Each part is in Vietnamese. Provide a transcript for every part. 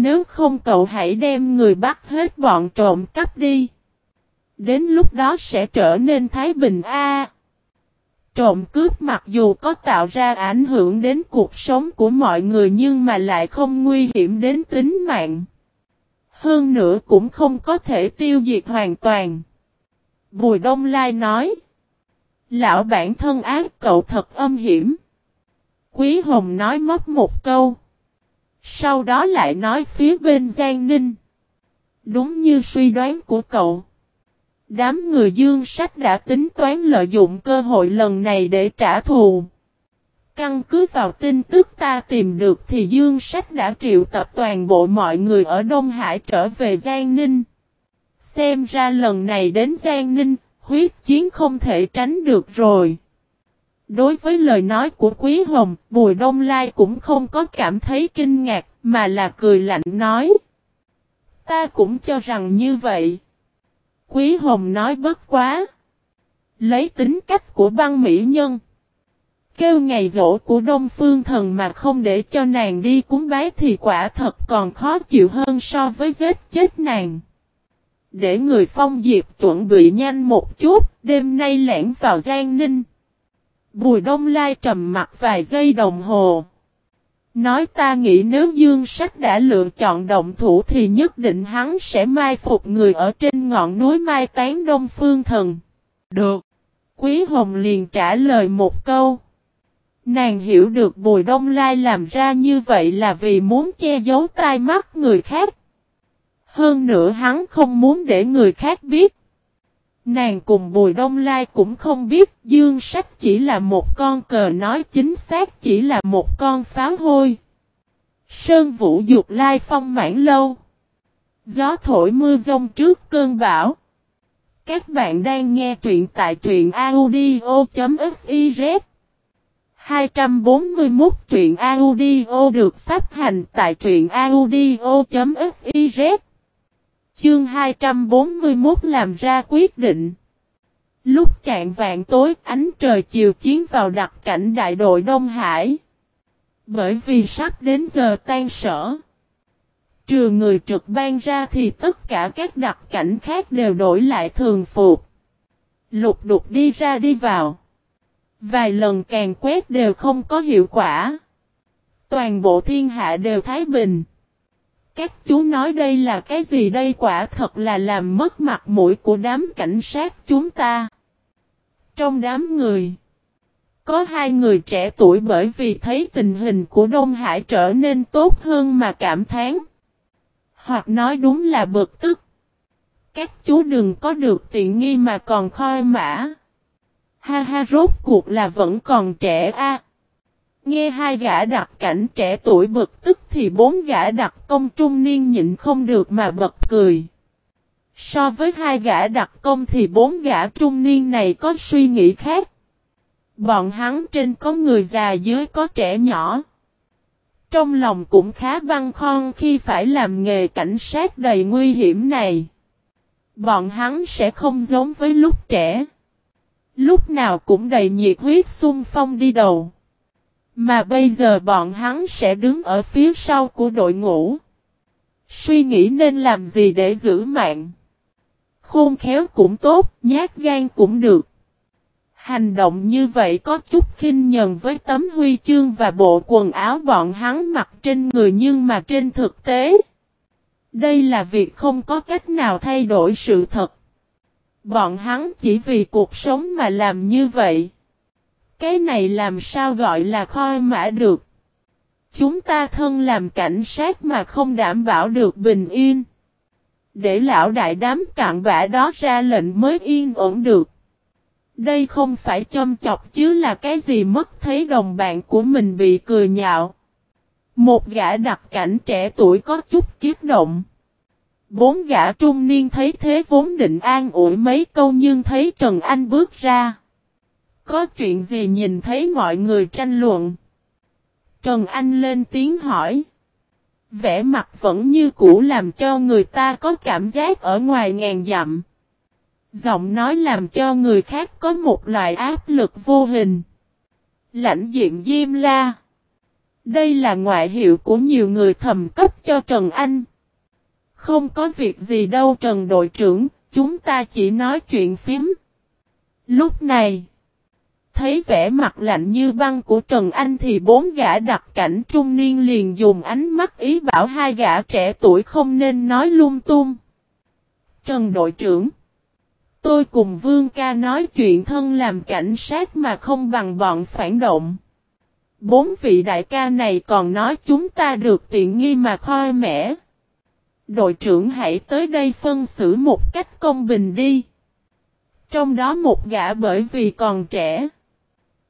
Nếu không cậu hãy đem người bắt hết bọn trộm cắp đi. Đến lúc đó sẽ trở nên thái bình a. Trộm cướp mặc dù có tạo ra ảnh hưởng đến cuộc sống của mọi người nhưng mà lại không nguy hiểm đến tính mạng. Hơn nữa cũng không có thể tiêu diệt hoàn toàn. Bùi Đông Lai nói. Lão bản thân ác, cậu thật âm hiểm. Quý Hồng nói mất một câu. Sau đó lại nói phía bên Giang Ninh. Đúng như suy đoán của cậu. Đám người dương sách đã tính toán lợi dụng cơ hội lần này để trả thù. Căn cứ vào tin tức ta tìm được thì dương sách đã triệu tập toàn bộ mọi người ở Đông Hải trở về Giang Ninh. Xem ra lần này đến Giang Ninh, huyết chiến không thể tránh được rồi. Đối với lời nói của Quý Hồng, Bùi Đông Lai cũng không có cảm thấy kinh ngạc, mà là cười lạnh nói. Ta cũng cho rằng như vậy. Quý Hồng nói bất quá. Lấy tính cách của băng mỹ nhân. Kêu ngày rỗ của Đông Phương Thần mà không để cho nàng đi cúng bái thì quả thật còn khó chịu hơn so với giết chết nàng. Để người phong diệp chuẩn bị nhanh một chút, đêm nay lẻn vào Giang Ninh. Bùi Đông Lai trầm mặt vài giây đồng hồ. Nói ta nghĩ nếu Dương Sách đã lựa chọn động thủ thì nhất định hắn sẽ mai phục người ở trên ngọn núi Mai Tán Đông Phương Thần. Được. Quý Hồng liền trả lời một câu. Nàng hiểu được Bùi Đông Lai làm ra như vậy là vì muốn che giấu tai mắt người khác. Hơn nữa hắn không muốn để người khác biết. Nàng cùng Bùi Đông Lai cũng không biết, Dương Sách chỉ là một con cờ nói chính xác, chỉ là một con pháo hôi. Sơn Vũ Dục Lai phong mãn lâu. Gió thổi mưa rông trước cơn bão. Các bạn đang nghe truyện tại truyện audio.fiz 241 truyện audio được phát hành tại truyện audio.fiz Chương 241 làm ra quyết định. Lúc chạng vạn tối, ánh trời chiều chiến vào đặc cảnh đại đội Đông Hải. Bởi vì sắp đến giờ tan sở. Trừ người trực ban ra thì tất cả các đặc cảnh khác đều đổi lại thường phục. Lục đục đi ra đi vào. Vài lần càng quét đều không có hiệu quả. Toàn bộ thiên hạ đều thái bình. Các chú nói đây là cái gì đây quả thật là làm mất mặt mũi của đám cảnh sát chúng ta. Trong đám người, có hai người trẻ tuổi bởi vì thấy tình hình của Đông Hải trở nên tốt hơn mà cảm thán. Hoặc nói đúng là bực tức. Các chú đừng có được tiện nghi mà còn khoi mã. Ha ha rốt cuộc là vẫn còn trẻ a. Nghe hai gã đặc cảnh trẻ tuổi bực tức thì bốn gã đặc công trung niên nhịn không được mà bật cười. So với hai gã đặc công thì bốn gã trung niên này có suy nghĩ khác. Bọn hắn trên có người già dưới có trẻ nhỏ. Trong lòng cũng khá băn khoăn khi phải làm nghề cảnh sát đầy nguy hiểm này. Bọn hắn sẽ không giống với lúc trẻ. Lúc nào cũng đầy nhiệt huyết xung phong đi đầu. Mà bây giờ bọn hắn sẽ đứng ở phía sau của đội ngũ. Suy nghĩ nên làm gì để giữ mạng. Khôn khéo cũng tốt, nhát gan cũng được. Hành động như vậy có chút khinh nhần với tấm huy chương và bộ quần áo bọn hắn mặc trên người nhưng mà trên thực tế. Đây là việc không có cách nào thay đổi sự thật. Bọn hắn chỉ vì cuộc sống mà làm như vậy. Cái này làm sao gọi là khoi mã được. Chúng ta thân làm cảnh sát mà không đảm bảo được bình yên. Để lão đại đám cạn bã đó ra lệnh mới yên ổn được. Đây không phải châm chọc chứ là cái gì mất thấy đồng bạn của mình bị cười nhạo. Một gã đặc cảnh trẻ tuổi có chút kiết động. Bốn gã trung niên thấy thế vốn định an ủi mấy câu nhưng thấy Trần Anh bước ra. Có chuyện gì nhìn thấy mọi người tranh luận? Trần Anh lên tiếng hỏi. Vẽ mặt vẫn như cũ làm cho người ta có cảm giác ở ngoài ngàn dặm. Giọng nói làm cho người khác có một loại áp lực vô hình. Lãnh diện Diêm La. Đây là ngoại hiệu của nhiều người thầm cấp cho Trần Anh. Không có việc gì đâu Trần đội trưởng, chúng ta chỉ nói chuyện phím. Lúc này, thấy vẻ mặt lạnh như băng của Trần Anh thì bốn gã đặc cảnh trung niên liền dùng ánh mắt ý bảo hai gã trẻ tuổi không nên nói lung tung. Trần đội trưởng, Tôi cùng Vương ca nói chuyện thân làm cảnh sát mà không bằng bọn phản động. Bốn vị đại ca này còn nói chúng ta được tiện nghi mà khoi mẻ. Đội trưởng hãy tới đây phân xử một cách công bình đi. Trong đó một gã bởi vì còn trẻ.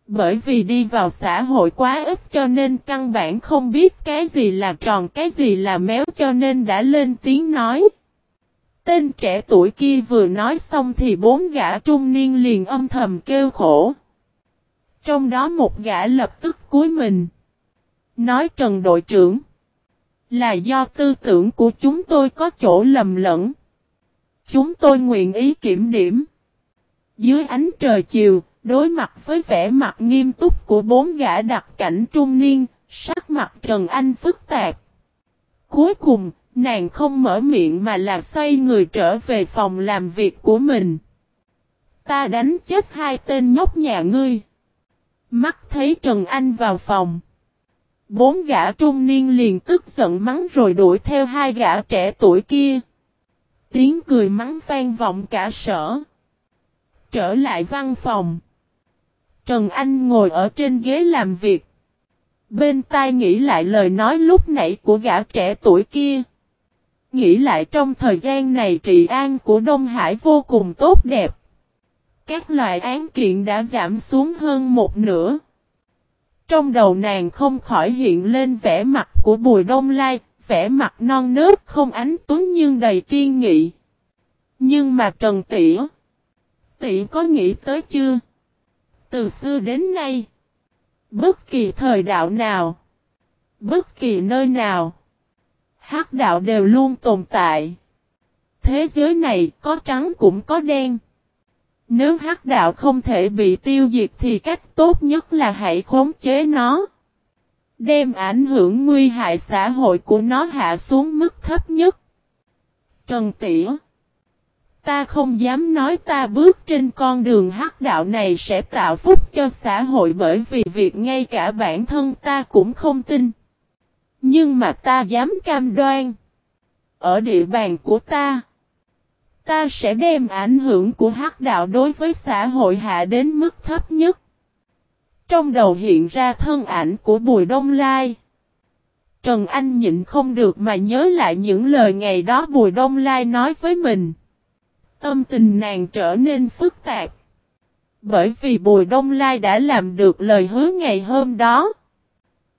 Bởi vì đi vào xã hội quá ít cho nên căn bản không biết cái gì là tròn cái gì là méo cho nên đã lên tiếng nói. Tên trẻ tuổi kia vừa nói xong thì bốn gã trung niên liền âm thầm kêu khổ. Trong đó một gã lập tức cúi mình. Nói Trần đội trưởng. Là do tư tưởng của chúng tôi có chỗ lầm lẫn. Chúng tôi nguyện ý kiểm điểm. Dưới ánh trời chiều, đối mặt với vẻ mặt nghiêm túc của bốn gã đặc cảnh trung niên, sắc mặt Trần Anh phức tạp. Cuối cùng, nàng không mở miệng mà là xoay người trở về phòng làm việc của mình. Ta đánh chết hai tên nhóc nhà ngươi. Mắt thấy Trần Anh vào phòng. Bốn gã trung niên liền tức giận mắng rồi đuổi theo hai gã trẻ tuổi kia. Tiếng cười mắng vang vọng cả sở. Trở lại văn phòng. Trần Anh ngồi ở trên ghế làm việc. Bên tai nghĩ lại lời nói lúc nãy của gã trẻ tuổi kia. Nghĩ lại trong thời gian này trị an của Đông Hải vô cùng tốt đẹp. Các loại án kiện đã giảm xuống hơn một nửa. Trong đầu nàng không khỏi hiện lên vẻ mặt của Bùi Đông Lai, vẻ mặt non nớt không ánh tuấn nhưng đầy kiên nghị. Nhưng mà Trần Tỉa, Tỉa có nghĩ tới chưa? Từ xưa đến nay, bất kỳ thời đạo nào, bất kỳ nơi nào, hắc đạo đều luôn tồn tại. Thế giới này có trắng cũng có đen. Nếu hắc đạo không thể bị tiêu diệt thì cách tốt nhất là hãy khống chế nó. Đem ảnh hưởng nguy hại xã hội của nó hạ xuống mức thấp nhất. Trần Tỉa Ta không dám nói ta bước trên con đường hắc đạo này sẽ tạo phúc cho xã hội bởi vì việc ngay cả bản thân ta cũng không tin. Nhưng mà ta dám cam đoan. Ở địa bàn của ta. Ta sẽ đem ảnh hưởng của hắc đạo đối với xã hội hạ đến mức thấp nhất. Trong đầu hiện ra thân ảnh của Bùi Đông Lai. Trần Anh nhịn không được mà nhớ lại những lời ngày đó Bùi Đông Lai nói với mình. Tâm tình nàng trở nên phức tạp. Bởi vì Bùi Đông Lai đã làm được lời hứa ngày hôm đó.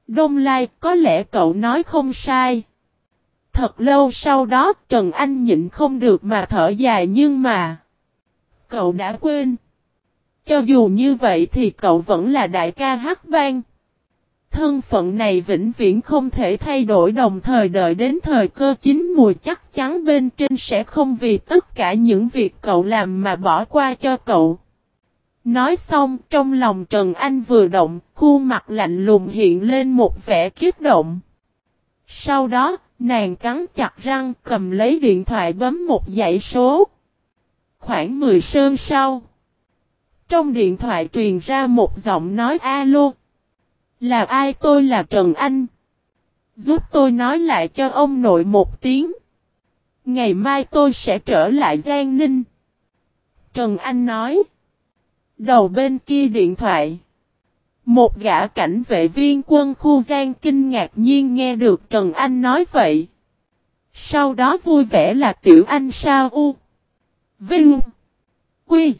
Đông Lai, có lẽ cậu nói không sai. Thật lâu sau đó, Trần Anh nhịn không được mà thở dài nhưng mà... Cậu đã quên. Cho dù như vậy thì cậu vẫn là đại ca hát vang. Thân phận này vĩnh viễn không thể thay đổi đồng thời đợi đến thời cơ chín mùi chắc chắn bên trên sẽ không vì tất cả những việc cậu làm mà bỏ qua cho cậu. Nói xong trong lòng Trần Anh vừa động, khuôn mặt lạnh lùng hiện lên một vẻ kiếp động. Sau đó, nàng cắn chặt răng cầm lấy điện thoại bấm một dãy số. Khoảng 10 sơn sau. Trong điện thoại truyền ra một giọng nói alo. Là ai tôi là Trần Anh. Giúp tôi nói lại cho ông nội một tiếng. Ngày mai tôi sẽ trở lại Giang Ninh. Trần Anh nói. Đầu bên kia điện thoại. Một gã cảnh vệ viên quân khu Giang kinh ngạc nhiên nghe được Trần Anh nói vậy. Sau đó vui vẻ là tiểu anh sao u. Vinh. Quy.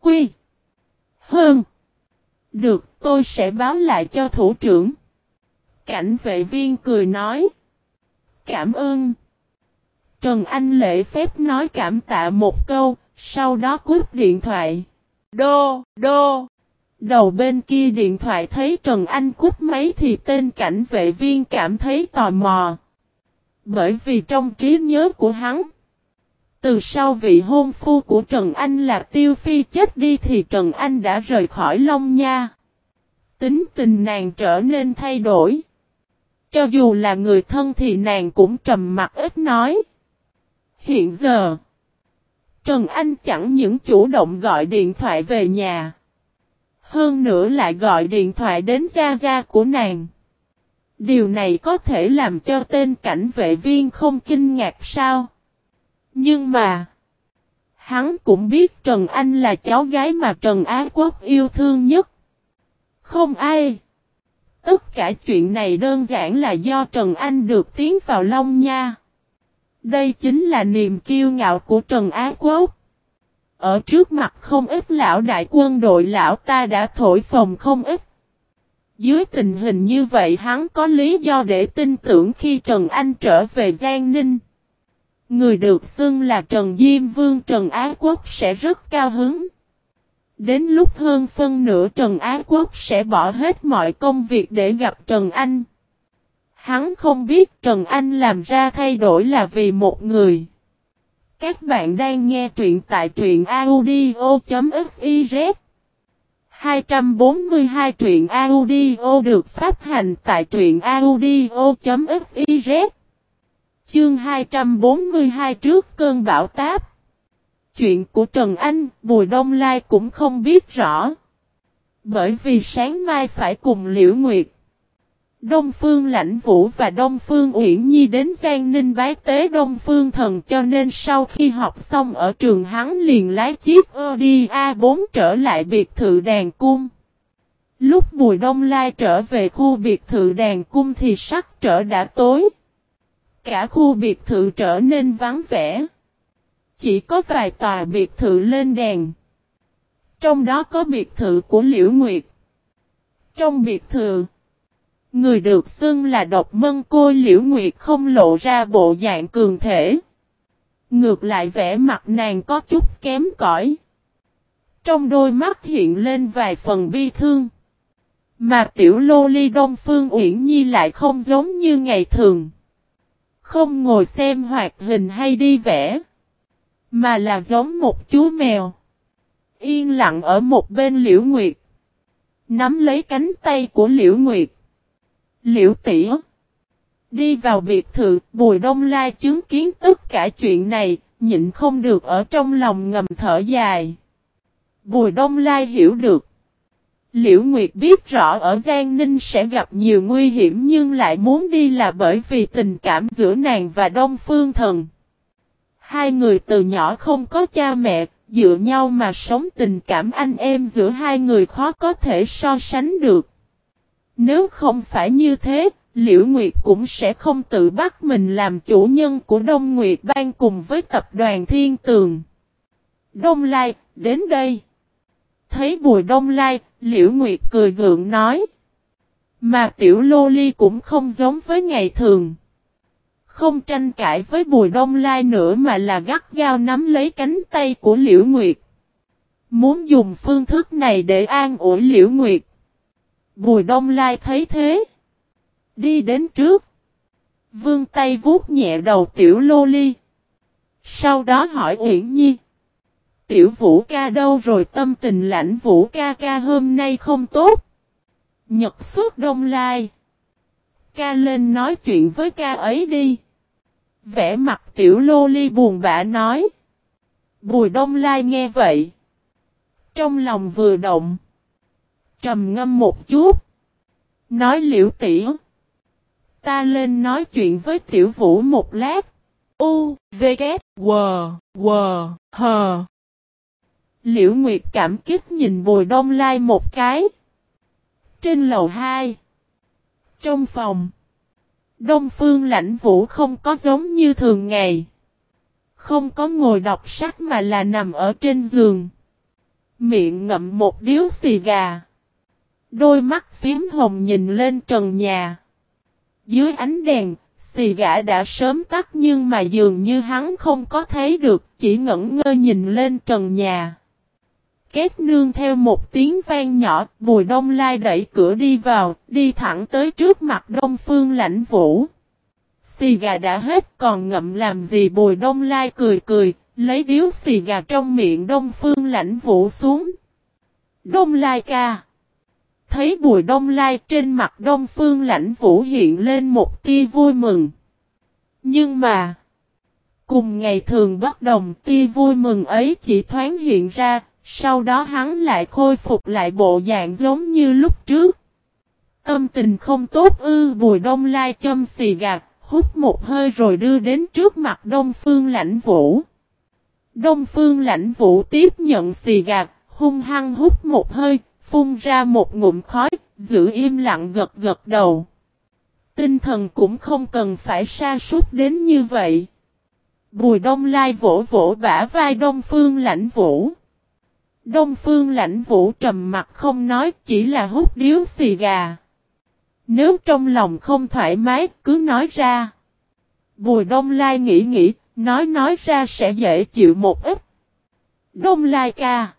Quy. Hơn. Được tôi sẽ báo lại cho thủ trưởng. Cảnh vệ viên cười nói. Cảm ơn. Trần Anh lễ phép nói cảm tạ một câu, sau đó cúp điện thoại. Đô, đô. Đầu bên kia điện thoại thấy Trần Anh cúp máy thì tên cảnh vệ viên cảm thấy tò mò. Bởi vì trong trí nhớ của hắn, từ sau vị hôn phu của Trần Anh là Tiêu Phi chết đi thì Trần Anh đã rời khỏi Long Nha. Tính tình nàng trở nên thay đổi. Cho dù là người thân thì nàng cũng trầm mặt ít nói. Hiện giờ, Trần Anh chẳng những chủ động gọi điện thoại về nhà. Hơn nữa lại gọi điện thoại đến gia gia của nàng. Điều này có thể làm cho tên cảnh vệ viên không kinh ngạc sao? Nhưng mà, hắn cũng biết Trần Anh là cháu gái mà Trần Á Quốc yêu thương nhất. Không ai. Tất cả chuyện này đơn giản là do Trần Anh được tiến vào Long Nha. Đây chính là niềm kiêu ngạo của Trần Á Quốc. Ở trước mặt không ít lão đại quân đội lão ta đã thổi phồng không ít. Dưới tình hình như vậy hắn có lý do để tin tưởng khi Trần Anh trở về Giang Ninh. Người được xưng là Trần Diêm Vương Trần Á Quốc sẽ rất cao hứng. Đến lúc hơn phân nửa Trần Á Quốc sẽ bỏ hết mọi công việc để gặp Trần Anh. Hắn không biết Trần Anh làm ra thay đổi là vì một người. Các bạn đang nghe truyện tại truyện audio.fiz 242 truyện audio được phát hành tại truyện audio.fiz Chương 242 trước cơn bão táp Chuyện của Trần Anh, Bùi Đông Lai cũng không biết rõ. Bởi vì sáng mai phải cùng Liễu Nguyệt. Đông Phương Lãnh Vũ và Đông Phương Uyển Nhi đến Giang Ninh bái tế Đông Phương Thần cho nên sau khi học xong ở trường hắn liền lái chiếc Audi A4 trở lại biệt thự đàn cung. Lúc Bùi Đông Lai trở về khu biệt thự đàn cung thì sắc trở đã tối. Cả khu biệt thự trở nên vắng vẻ. Chỉ có vài tòa biệt thự lên đèn. Trong đó có biệt thự của Liễu Nguyệt. Trong biệt thự, Người được xưng là độc mân cô liễu nguyệt không lộ ra bộ dạng cường thể. Ngược lại vẻ mặt nàng có chút kém cỏi. Trong đôi mắt hiện lên vài phần bi thương. Mà tiểu lô ly đông phương uyển nhi lại không giống như ngày thường. Không ngồi xem hoạt hình hay đi vẽ. Mà là giống một chú mèo. Yên lặng ở một bên liễu nguyệt. Nắm lấy cánh tay của liễu nguyệt. Liễu tỷ Đi vào biệt thự, Bùi Đông Lai chứng kiến tất cả chuyện này, nhịn không được ở trong lòng ngầm thở dài. Bùi Đông Lai hiểu được. Liễu Nguyệt biết rõ ở Giang Ninh sẽ gặp nhiều nguy hiểm nhưng lại muốn đi là bởi vì tình cảm giữa nàng và Đông Phương Thần. Hai người từ nhỏ không có cha mẹ, dựa nhau mà sống tình cảm anh em giữa hai người khó có thể so sánh được. Nếu không phải như thế, Liễu Nguyệt cũng sẽ không tự bắt mình làm chủ nhân của Đông Nguyệt Bang cùng với tập đoàn Thiên Tường. Đông Lai, đến đây. Thấy Bùi Đông Lai, Liễu Nguyệt cười gượng nói. Mà Tiểu Lô Ly cũng không giống với ngày thường. Không tranh cãi với Bùi Đông Lai nữa mà là gắt gao nắm lấy cánh tay của Liễu Nguyệt. Muốn dùng phương thức này để an ủi Liễu Nguyệt. Bùi Đông Lai thấy thế. Đi đến trước. Vương tay vuốt nhẹ đầu tiểu lô ly. Sau đó hỏi Uyển Nhi. Tiểu vũ ca đâu rồi tâm tình lãnh vũ ca ca hôm nay không tốt. Nhật suốt Đông Lai. Ca lên nói chuyện với ca ấy đi. Vẽ mặt tiểu lô ly buồn bã nói. Bùi Đông Lai nghe vậy. Trong lòng vừa động trầm ngâm một chút. Nói liễu tỉ. Ta lên nói chuyện với tiểu vũ một lát. U, V, K, W, W, H. Liễu Nguyệt cảm kích nhìn Bùi Đông Lai một cái. Trên lầu 2. Trong phòng. Đông Phương lãnh vũ không có giống như thường ngày. Không có ngồi đọc sách mà là nằm ở trên giường. Miệng ngậm một điếu xì gà. Đôi mắt phím hồng nhìn lên trần nhà. Dưới ánh đèn, xì gã đã sớm tắt nhưng mà dường như hắn không có thấy được, chỉ ngẩn ngơ nhìn lên trần nhà. Két nương theo một tiếng vang nhỏ, Bùi Đông Lai đẩy cửa đi vào, đi thẳng tới trước mặt Đông Phương lãnh vũ. Xì gà đã hết còn ngậm làm gì Bùi Đông Lai cười cười, lấy điếu xì gà trong miệng Đông Phương lãnh vũ xuống. Đông Lai ca. Thấy bùi đông lai trên mặt đông phương lãnh vũ hiện lên một tia vui mừng. Nhưng mà, cùng ngày thường bất đồng tia vui mừng ấy chỉ thoáng hiện ra, sau đó hắn lại khôi phục lại bộ dạng giống như lúc trước. Tâm tình không tốt ư bùi đông lai châm xì gạt, hút một hơi rồi đưa đến trước mặt đông phương lãnh vũ. Đông phương lãnh vũ tiếp nhận xì gạt, hung hăng hút một hơi, phun ra một ngụm khói, giữ im lặng gật gật đầu. Tinh thần cũng không cần phải sa sút đến như vậy. Bùi đông lai vỗ vỗ bả vai đông phương lãnh vũ. Đông phương lãnh vũ trầm mặt không nói chỉ là hút điếu xì gà. Nếu trong lòng không thoải mái cứ nói ra. Bùi đông lai nghĩ nghĩ, nói nói ra sẽ dễ chịu một ít. Đông lai ca.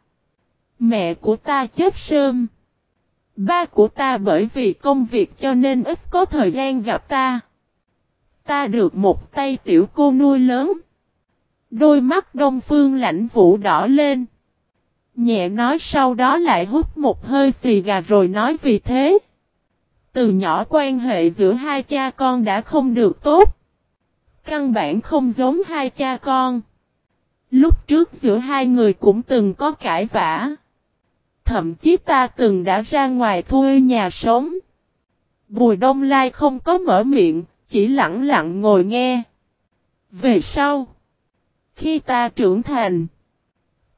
Mẹ của ta chết sớm. Ba của ta bởi vì công việc cho nên ít có thời gian gặp ta. Ta được một tay tiểu cô nuôi lớn. Đôi mắt đông phương lãnh vũ đỏ lên. Nhẹ nói sau đó lại hút một hơi xì gà rồi nói vì thế. Từ nhỏ quan hệ giữa hai cha con đã không được tốt. Căn bản không giống hai cha con. Lúc trước giữa hai người cũng từng có cãi vã. Thậm chí ta từng đã ra ngoài thuê nhà sống. Bùi Đông Lai không có mở miệng, chỉ lặng lặng ngồi nghe. Về sau, khi ta trưởng thành,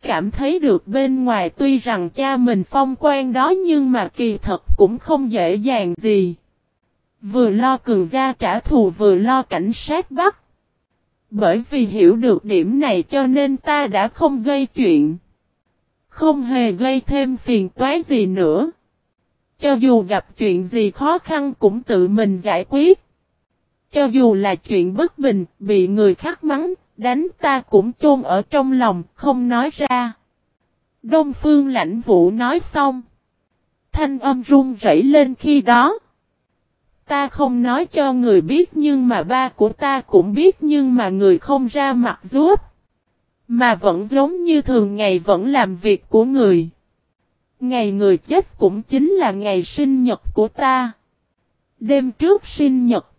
cảm thấy được bên ngoài tuy rằng cha mình phong quan đó nhưng mà kỳ thật cũng không dễ dàng gì. Vừa lo cường gia trả thù vừa lo cảnh sát bắt. Bởi vì hiểu được điểm này cho nên ta đã không gây chuyện. Không hề gây thêm phiền toái gì nữa. Cho dù gặp chuyện gì khó khăn cũng tự mình giải quyết. Cho dù là chuyện bất bình, bị người khác mắng, đánh ta cũng chôn ở trong lòng, không nói ra. Đông phương lãnh vũ nói xong. Thanh âm run rẩy lên khi đó. Ta không nói cho người biết nhưng mà ba của ta cũng biết nhưng mà người không ra mặt giúp. Mà vẫn giống như thường ngày vẫn làm việc của người. Ngày người chết cũng chính là ngày sinh nhật của ta. Đêm trước sinh nhật.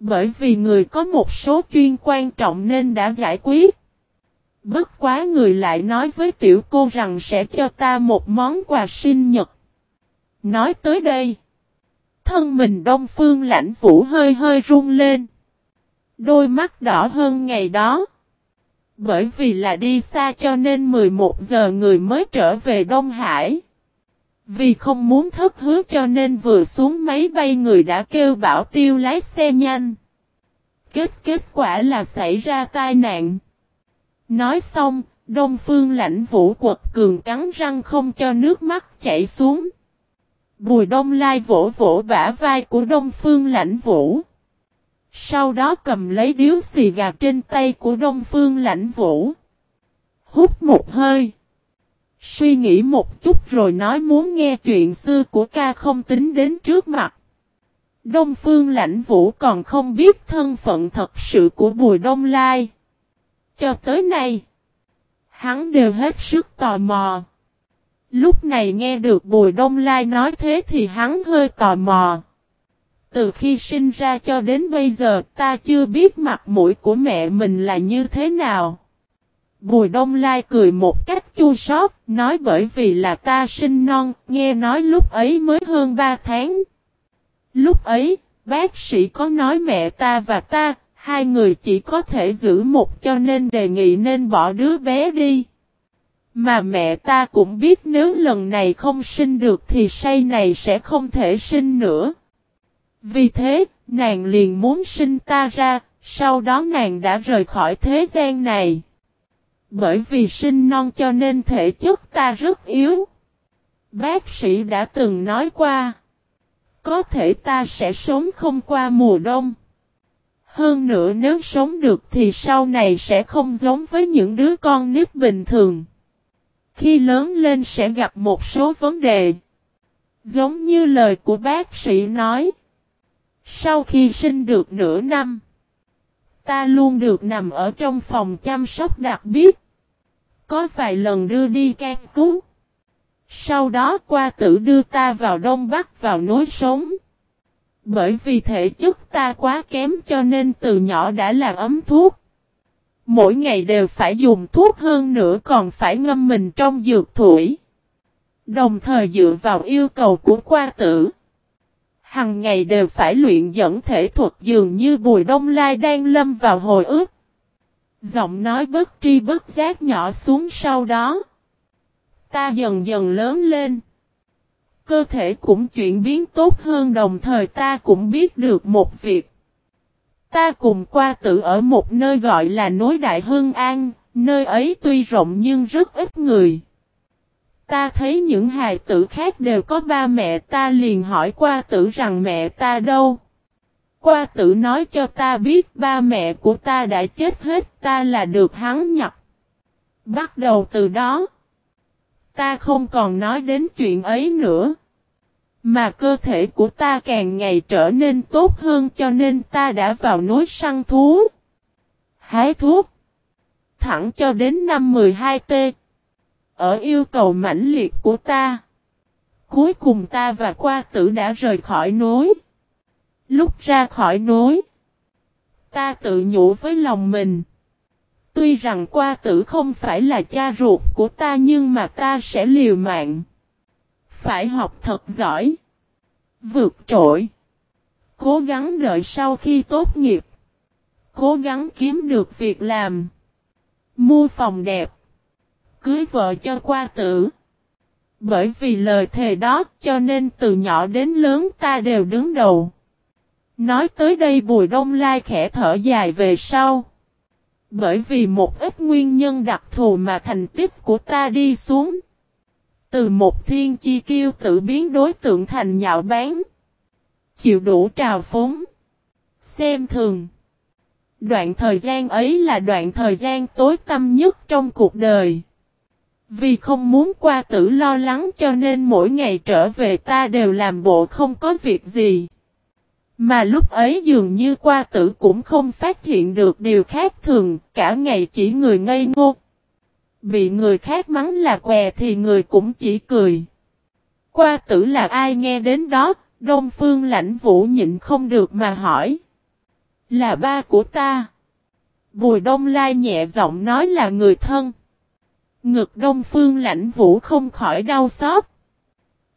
Bởi vì người có một số chuyên quan trọng nên đã giải quyết. Bất quá người lại nói với tiểu cô rằng sẽ cho ta một món quà sinh nhật. Nói tới đây. Thân mình đông phương lãnh vũ hơi hơi run lên. Đôi mắt đỏ hơn ngày đó. Bởi vì là đi xa cho nên 11 giờ người mới trở về Đông Hải. Vì không muốn thất hứa cho nên vừa xuống máy bay người đã kêu bảo tiêu lái xe nhanh. Kết kết quả là xảy ra tai nạn. Nói xong, Đông Phương lãnh vũ quật cường cắn răng không cho nước mắt chảy xuống. Bùi Đông Lai vỗ vỗ bả vai của Đông Phương lãnh vũ. Sau đó cầm lấy điếu xì gà trên tay của Đông Phương lãnh vũ. Hút một hơi. Suy nghĩ một chút rồi nói muốn nghe chuyện xưa của ca không tính đến trước mặt. Đông Phương lãnh vũ còn không biết thân phận thật sự của Bùi Đông Lai. Cho tới nay, hắn đều hết sức tò mò. Lúc này nghe được Bùi Đông Lai nói thế thì hắn hơi tò mò. Từ khi sinh ra cho đến bây giờ ta chưa biết mặt mũi của mẹ mình là như thế nào. Bùi Đông Lai cười một cách chua xót, nói bởi vì là ta sinh non, nghe nói lúc ấy mới hơn 3 tháng. Lúc ấy, bác sĩ có nói mẹ ta và ta, hai người chỉ có thể giữ một cho nên đề nghị nên bỏ đứa bé đi. Mà mẹ ta cũng biết nếu lần này không sinh được thì say này sẽ không thể sinh nữa. Vì thế, nàng liền muốn sinh ta ra, sau đó nàng đã rời khỏi thế gian này. Bởi vì sinh non cho nên thể chất ta rất yếu. Bác sĩ đã từng nói qua. Có thể ta sẽ sống không qua mùa đông. Hơn nữa nếu sống được thì sau này sẽ không giống với những đứa con nít bình thường. Khi lớn lên sẽ gặp một số vấn đề. Giống như lời của bác sĩ nói. Sau khi sinh được nửa năm, ta luôn được nằm ở trong phòng chăm sóc đặc biệt. Có vài lần đưa đi can cứu. Sau đó qua tử đưa ta vào Đông Bắc vào núi sống. Bởi vì thể chất ta quá kém cho nên từ nhỏ đã là ấm thuốc. Mỗi ngày đều phải dùng thuốc hơn nữa còn phải ngâm mình trong dược thủy. Đồng thời dựa vào yêu cầu của qua tử. Hằng ngày đều phải luyện dẫn thể thuật dường như Bùi Đông Lai đang lâm vào hồi ức. Giọng nói bất tri bất giác nhỏ xuống sau đó. Ta dần dần lớn lên. Cơ thể cũng chuyển biến tốt hơn đồng thời ta cũng biết được một việc. Ta cùng qua tự ở một nơi gọi là núi Đại hương An, nơi ấy tuy rộng nhưng rất ít người. Ta thấy những hài tử khác đều có ba mẹ ta liền hỏi qua tử rằng mẹ ta đâu. Qua tử nói cho ta biết ba mẹ của ta đã chết hết ta là được hắn nhặt. Bắt đầu từ đó, ta không còn nói đến chuyện ấy nữa. Mà cơ thể của ta càng ngày trở nên tốt hơn cho nên ta đã vào núi săn thú. Hái thuốc. Thẳng cho đến năm 12T. Ở yêu cầu mãnh liệt của ta. Cuối cùng ta và qua tử đã rời khỏi núi. Lúc ra khỏi núi. Ta tự nhủ với lòng mình. Tuy rằng qua tử không phải là cha ruột của ta nhưng mà ta sẽ liều mạng. Phải học thật giỏi. Vượt trội. Cố gắng đợi sau khi tốt nghiệp. Cố gắng kiếm được việc làm. Mua phòng đẹp. Cưới vợ cho qua tử. Bởi vì lời thề đó cho nên từ nhỏ đến lớn ta đều đứng đầu. Nói tới đây Bùi Đông Lai khẽ thở dài về sau. Bởi vì một ít nguyên nhân đặc thù mà thành tích của ta đi xuống. Từ một thiên chi kiêu tự biến đối tượng thành nhạo bán. Chịu đủ trào phúng. Xem thường. Đoạn thời gian ấy là đoạn thời gian tối tâm nhất trong cuộc đời. Vì không muốn qua tử lo lắng cho nên mỗi ngày trở về ta đều làm bộ không có việc gì. Mà lúc ấy dường như qua tử cũng không phát hiện được điều khác thường, cả ngày chỉ người ngây ngô. Bị người khác mắng là què thì người cũng chỉ cười. Qua tử là ai nghe đến đó, Đông Phương lãnh vũ nhịn không được mà hỏi. Là ba của ta. Bùi Đông Lai nhẹ giọng nói là người thân. Ngực Đông Phương lãnh vũ không khỏi đau xót.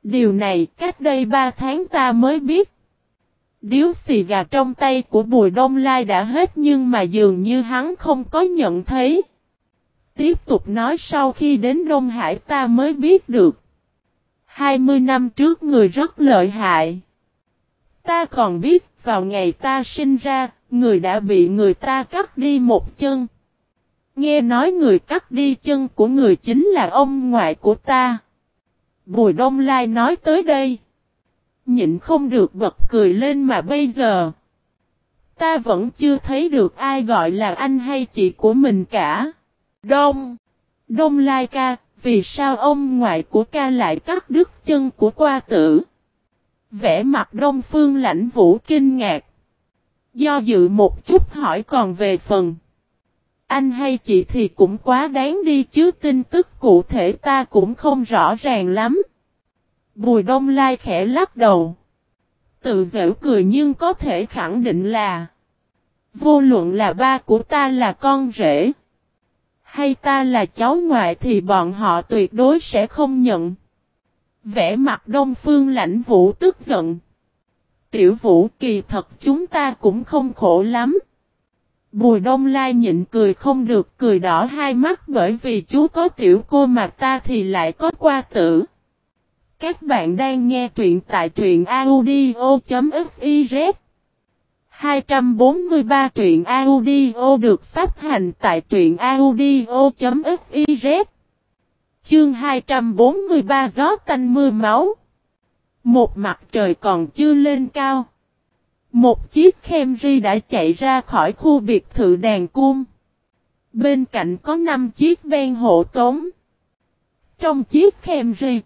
Điều này cách đây ba tháng ta mới biết. Điếu xì gà trong tay của Bùi Đông Lai đã hết nhưng mà dường như hắn không có nhận thấy. Tiếp tục nói sau khi đến Đông Hải ta mới biết được. 20 năm trước người rất lợi hại. Ta còn biết vào ngày ta sinh ra, người đã bị người ta cắt đi một chân. Nghe nói người cắt đi chân của người chính là ông ngoại của ta. Bùi Đông Lai nói tới đây. Nhịn không được bật cười lên mà bây giờ. Ta vẫn chưa thấy được ai gọi là anh hay chị của mình cả. Đông. Đông Lai ca, vì sao ông ngoại của ca lại cắt đứt chân của qua tử? Vẽ mặt đông phương lãnh vũ kinh ngạc. Do dự một chút hỏi còn về phần. Anh hay chị thì cũng quá đáng đi chứ tin tức cụ thể ta cũng không rõ ràng lắm. Bùi đông lai khẽ lắc đầu. Tự dễu cười nhưng có thể khẳng định là. Vô luận là ba của ta là con rể. Hay ta là cháu ngoại thì bọn họ tuyệt đối sẽ không nhận. Vẽ mặt đông phương lãnh vũ tức giận. Tiểu vũ, kỳ thật chúng ta cũng không khổ lắm. Bùi đông lai nhịn cười không được, cười đỏ hai mắt bởi vì chú có tiểu cô mà ta thì lại có qua tử. Các bạn đang nghe truyện tại truyện audio.fiz 243 truyện audio được phát hành tại truyện audio.fiz Chương 243 gió tanh mưa máu. Một mặt trời còn chưa lên cao. Một chiếc Camry đã chạy ra khỏi khu biệt thự đàn cung. Bên cạnh có 5 chiếc ben hộ tống. Trong chiếc Camry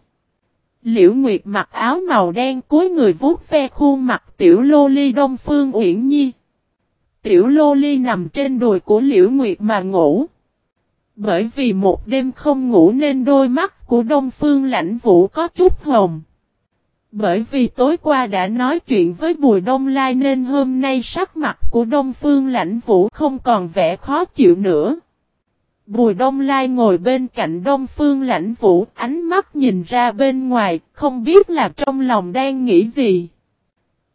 Liễu Nguyệt mặc áo màu đen cuối người vuốt ve khuôn mặt tiểu lô ly đông phương uyển nhi. Tiểu lô ly nằm trên đùi của Liễu Nguyệt mà ngủ. Bởi vì một đêm không ngủ nên đôi mắt của Đông Phương Lãnh Vũ có chút hồng. Bởi vì tối qua đã nói chuyện với Bùi Đông Lai nên hôm nay sắc mặt của Đông Phương Lãnh Vũ không còn vẻ khó chịu nữa. Bùi Đông Lai ngồi bên cạnh Đông Phương Lãnh Vũ, ánh mắt nhìn ra bên ngoài, không biết là trong lòng đang nghĩ gì.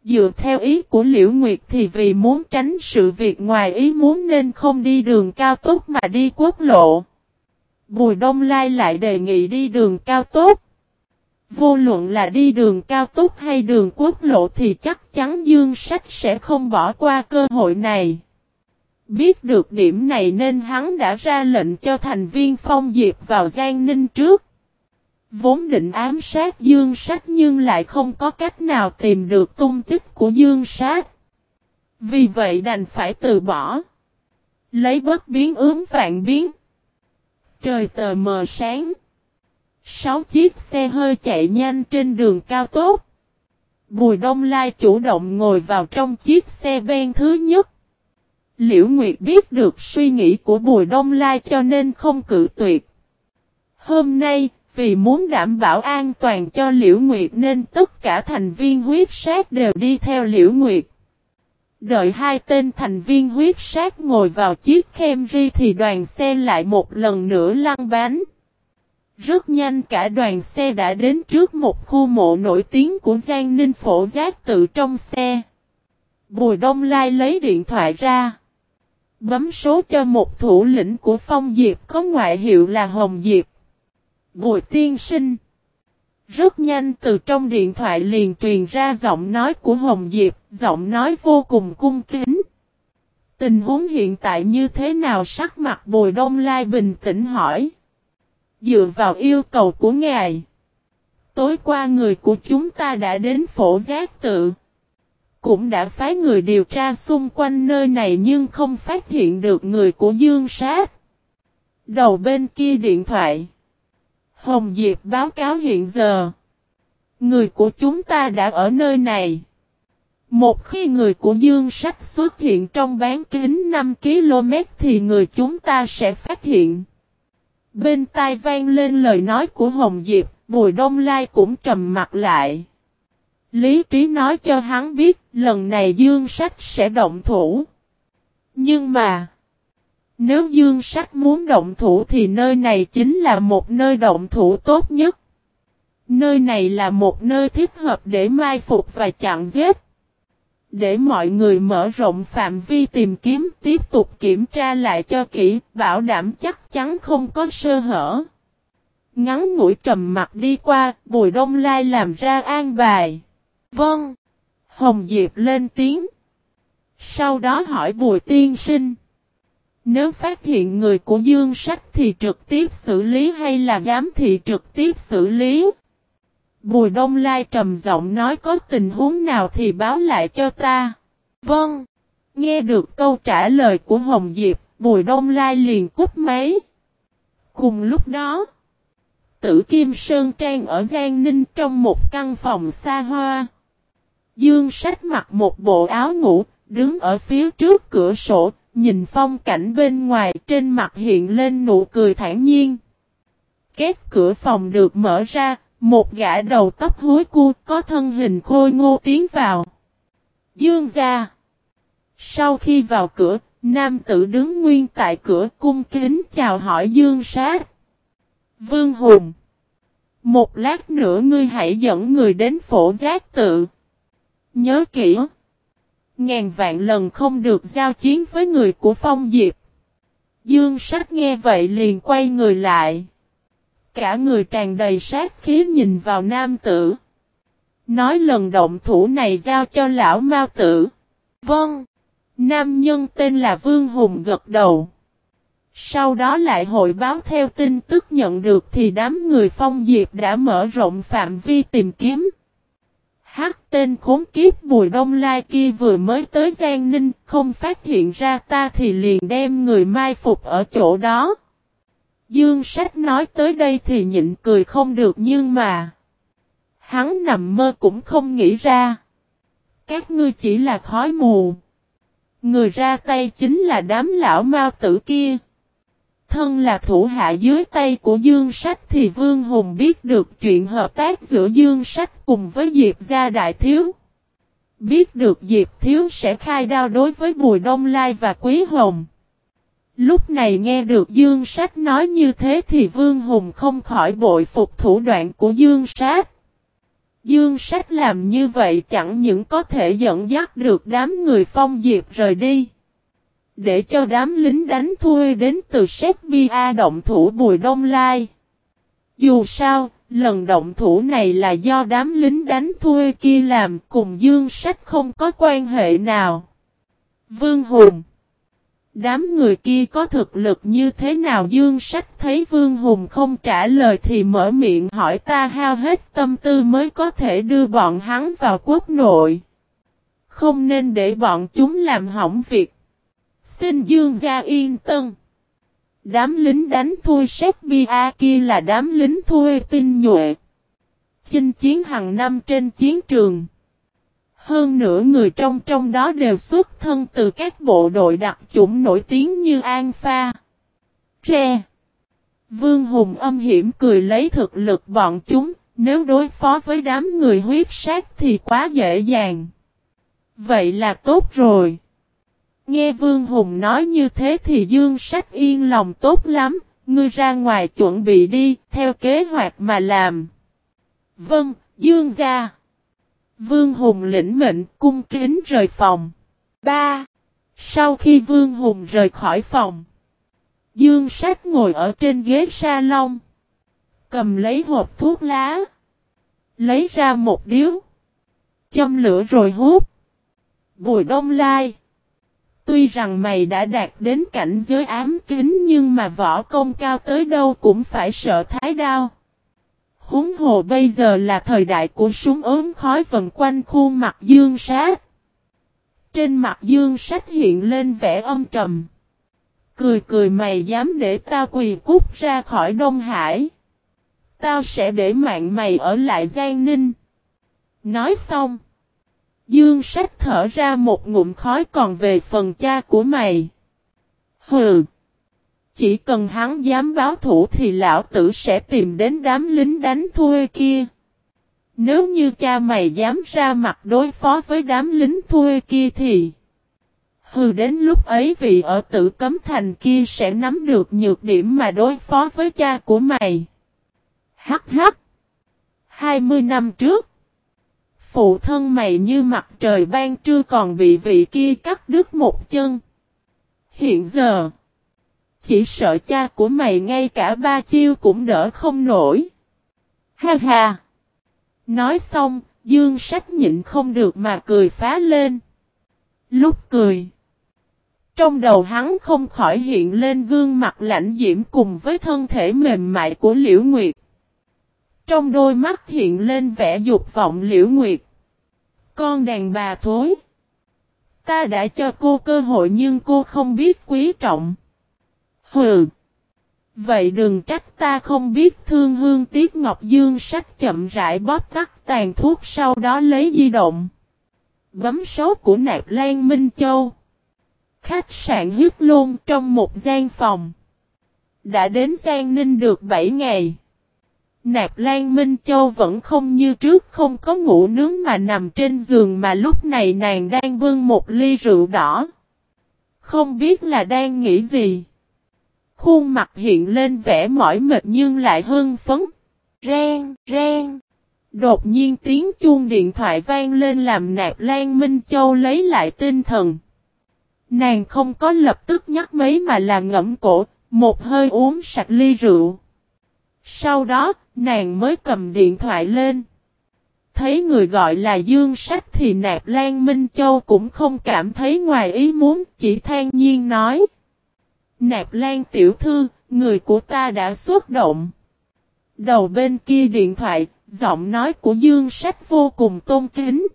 Dựa theo ý của Liễu Nguyệt thì vì muốn tránh sự việc ngoài ý muốn nên không đi đường cao tốc mà đi quốc lộ. Bùi Đông Lai lại đề nghị đi đường cao tốc. Vô luận là đi đường cao tốc hay đường quốc lộ thì chắc chắn Dương Sách sẽ không bỏ qua cơ hội này. Biết được điểm này nên hắn đã ra lệnh cho thành viên phong diệp vào Giang Ninh trước. Vốn định ám sát Dương Sách nhưng lại không có cách nào tìm được tung tích của Dương Sát. Vì vậy đành phải từ bỏ. Lấy bất biến ướm vạn biến. Trời tờ mờ sáng. Sáu chiếc xe hơi chạy nhanh trên đường cao tốc. Bùi Đông Lai chủ động ngồi vào trong chiếc xe ben thứ nhất. Liễu Nguyệt biết được suy nghĩ của Bùi Đông Lai cho nên không cự tuyệt. Hôm nay, vì muốn đảm bảo an toàn cho Liễu Nguyệt nên tất cả thành viên huyết sát đều đi theo Liễu Nguyệt. Đợi hai tên thành viên huyết sát ngồi vào chiếc Camry thì đoàn xe lại một lần nữa lăn bánh. Rất nhanh cả đoàn xe đã đến trước một khu mộ nổi tiếng của Giang Ninh Phổ Giác tự trong xe. Bùi Đông Lai lấy điện thoại ra. Bấm số cho một thủ lĩnh của Phong Diệp có ngoại hiệu là Hồng Diệp. Bùi tiên sinh. Rất nhanh từ trong điện thoại liền truyền ra giọng nói của Hồng Diệp, giọng nói vô cùng cung kính. Tình huống hiện tại như thế nào sắc mặt Bùi Đông Lai bình tĩnh hỏi. Dựa vào yêu cầu của ngài. Tối qua người của chúng ta đã đến phổ giác tự. Cũng đã phái người điều tra xung quanh nơi này nhưng không phát hiện được người của Dương Sát. Đầu bên kia điện thoại. Hồng Diệp báo cáo hiện giờ. Người của chúng ta đã ở nơi này. Một khi người của Dương Sách xuất hiện trong bán kính 5 km thì người chúng ta sẽ phát hiện. Bên tai vang lên lời nói của Hồng Diệp, Bùi Đông Lai cũng trầm mặt lại. Lý trí nói cho hắn biết lần này Dương Sách sẽ động thủ. Nhưng mà, nếu Dương Sách muốn động thủ thì nơi này chính là một nơi động thủ tốt nhất. Nơi này là một nơi thích hợp để mai phục và chặn giết. Để mọi người mở rộng phạm vi tìm kiếm tiếp tục kiểm tra lại cho kỹ, bảo đảm chắc chắn không có sơ hở. Ngắn ngủi trầm mặt đi qua, Bùi Đông Lai làm ra an bài. Vâng. Hồng Diệp lên tiếng. Sau đó hỏi Bùi Tiên Sinh. Nếu phát hiện người của Dương Sách thì trực tiếp xử lý hay là giám thị trực tiếp xử lý? Bùi Đông Lai trầm giọng nói có tình huống nào thì báo lại cho ta. Vâng. Nghe được câu trả lời của Hồng Diệp, Bùi Đông Lai liền cúp máy. Cùng lúc đó, Tử Kim Sơn Trang ở Giang Ninh trong một căn phòng xa hoa. Dương sách mặc một bộ áo ngủ, đứng ở phía trước cửa sổ, nhìn phong cảnh bên ngoài trên mặt hiện lên nụ cười thản nhiên. Két cửa phòng được mở ra, một gã đầu tóc hối cu có thân hình khôi ngô tiến vào. Dương ra. Sau khi vào cửa, nam tử đứng nguyên tại cửa cung kính chào hỏi Dương sát. Vương Hùng. Một lát nữa ngươi hãy dẫn người đến phổ giác tự. Nhớ kỹ. Ngàn vạn lần không được giao chiến với người của Phong Diệp. Dương sách nghe vậy liền quay người lại. Cả người tràn đầy sát khí nhìn vào nam tử. Nói lần động thủ này giao cho lão Mao tử. Vâng. Nam nhân tên là Vương Hùng gật đầu. Sau đó lại hội báo theo tin tức nhận được thì đám người phong diệp đã mở rộng phạm vi tìm kiếm. Hắc tên khốn kiếp Bùi Đông Lai kia vừa mới tới Giang Ninh, không phát hiện ra ta thì liền đem người mai phục ở chỗ đó. Dương sách nói tới đây thì nhịn cười không được nhưng mà. Hắn nằm mơ cũng không nghĩ ra. Các ngươi chỉ là khói mù. Người ra tay chính là đám lão mao tử kia. Thân là thủ hạ dưới tay của Dương Sách thì Vương Hùng biết được chuyện hợp tác giữa Dương Sách cùng với Diệp Gia Đại Thiếu. Biết được Diệp Thiếu sẽ khai đao đối với Bùi Đông Lai và Quý Hồng. Lúc này nghe được Dương Sách nói như thế thì Vương Hùng không khỏi bội phục thủ đoạn của Dương Sách. Dương Sách làm như vậy chẳng những có thể dẫn dắt được đám người phong diệp rời đi. Để cho đám lính đánh thuê đến từ Serbia động thủ Bùi Đông Lai. Dù sao, lần động thủ này là do đám lính đánh thuê kia làm cùng Dương Sách không có quan hệ nào. Vương Hùng Đám người kia có thực lực như thế nào Dương Sách thấy Vương Hùng không trả lời thì mở miệng hỏi ta hao hết tâm tư mới có thể đưa bọn hắn vào quốc nội. Không nên để bọn chúng làm hỏng việc. Xin Dương gia yên tân. Đám lính đánh thui Serbia kia là đám lính thui tinh nhuệ. Chinh chiến hàng năm trên chiến trường. Hơn nữa người trong trong đó đều xuất thân từ các bộ đội đặc chủng nổi tiếng như An Pha, Tre. Vương Hùng âm hiểm cười lấy thực lực bọn chúng, nếu đối phó với đám người huyết sát thì quá dễ dàng. Vậy là tốt rồi. Nghe Vương Hùng nói như thế thì Dương Sách yên lòng tốt lắm, ngươi ra ngoài chuẩn bị đi, theo kế hoạch mà làm. Vâng, Dương gia. Vương Hùng lĩnh mệnh cung kính rời phòng. 3. Sau khi Vương Hùng rời khỏi phòng, Dương Sách ngồi ở trên ghế salon, cầm lấy hộp thuốc lá, lấy ra một điếu, châm lửa rồi hút. Bùi Đông Lai Tuy rằng mày đã đạt đến cảnh giới ám kính nhưng mà võ công cao tới đâu cũng phải sợ thái đao. Húng hồ bây giờ là thời đại của súng ốm khói vần quanh khuôn mặt dương sát. Trên mặt dương sách hiện lên vẻ âm trầm. Cười cười mày dám để tao quỳ cút ra khỏi Đông Hải. Tao sẽ để mạng mày ở lại Giang Ninh. Nói xong. Dương sách thở ra một ngụm khói còn về phần cha của mày. Hừ. Chỉ cần hắn dám báo thủ thì lão tử sẽ tìm đến đám lính đánh thua kia. Nếu như cha mày dám ra mặt đối phó với đám lính thua kia thì... Hừ, đến lúc ấy vị ở tử cấm thành kia sẽ nắm được nhược điểm mà đối phó với cha của mày. Hắc hắc. 20 năm trước. Phụ thân mày như mặt trời ban trưa còn bị vị kia cắt đứt một chân. Hiện giờ. Chỉ sợ cha của mày ngay cả ba chiêu cũng đỡ không nổi. Ha ha. Nói xong, dương sách nhịn không được mà cười phá lên. Lúc cười. Trong đầu hắn không khỏi hiện lên gương mặt lạnh diễm cùng với thân thể mềm mại của Liễu Nguyệt. Trong đôi mắt hiện lên vẻ dục vọng Liễu Nguyệt. Con đàn bà thối. Ta đã cho cô cơ hội nhưng cô không biết quý trọng. Hừ. Vậy đừng trách ta không biết thương hương tiếc ngọc dương sách chậm rãi bóp tắt tàn thuốc sau đó lấy di động. Bấm số của nạp Lan Minh Châu. Khách sạn huyết luôn trong một gian phòng. Đã đến Giang Ninh được 7 ngày. Nạp Lan Minh Châu vẫn không như trước không có ngủ nướng mà nằm trên giường mà lúc này nàng đang bưng một ly rượu đỏ. Không biết là đang nghĩ gì. Khuôn mặt hiện lên vẻ mỏi mệt nhưng lại hưng phấn. Ren, ren. Đột nhiên tiếng chuông điện thoại vang lên làm nạp Lan Minh Châu lấy lại tinh thần. Nàng không có lập tức nhắc mấy mà là ngẫm cổ, một hơi uống sạch ly rượu. Sau đó, nàng mới cầm điện thoại lên. Thấy người gọi là Dương Sách thì Nạp Lan Minh Châu cũng không cảm thấy ngoài ý muốn, chỉ than nhiên nói. Nạp Lan tiểu thư, người của ta đã xuất động. Đầu bên kia điện thoại, giọng nói của Dương Sách vô cùng tôn kính.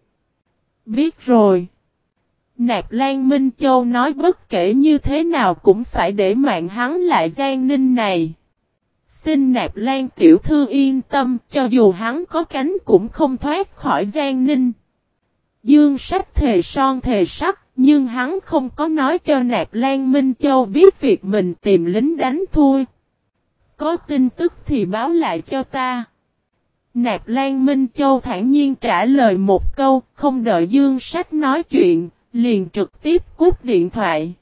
Biết rồi. Nạp Lan Minh Châu nói bất kể như thế nào cũng phải để mạng hắn lại gian Ninh này. Xin Nạp Lan tiểu thư yên tâm, cho dù hắn có cánh cũng không thoát khỏi Giang Ninh. Dương sách thề son thề sắc, Nhưng hắn không có nói cho Nạp Lan Minh Châu biết việc mình tìm lính đánh thôi. Có tin tức thì báo lại cho ta. Nạp Lan Minh Châu thản nhiên trả lời một câu, không đợi Dương Sách nói chuyện, liền trực tiếp cúp điện thoại.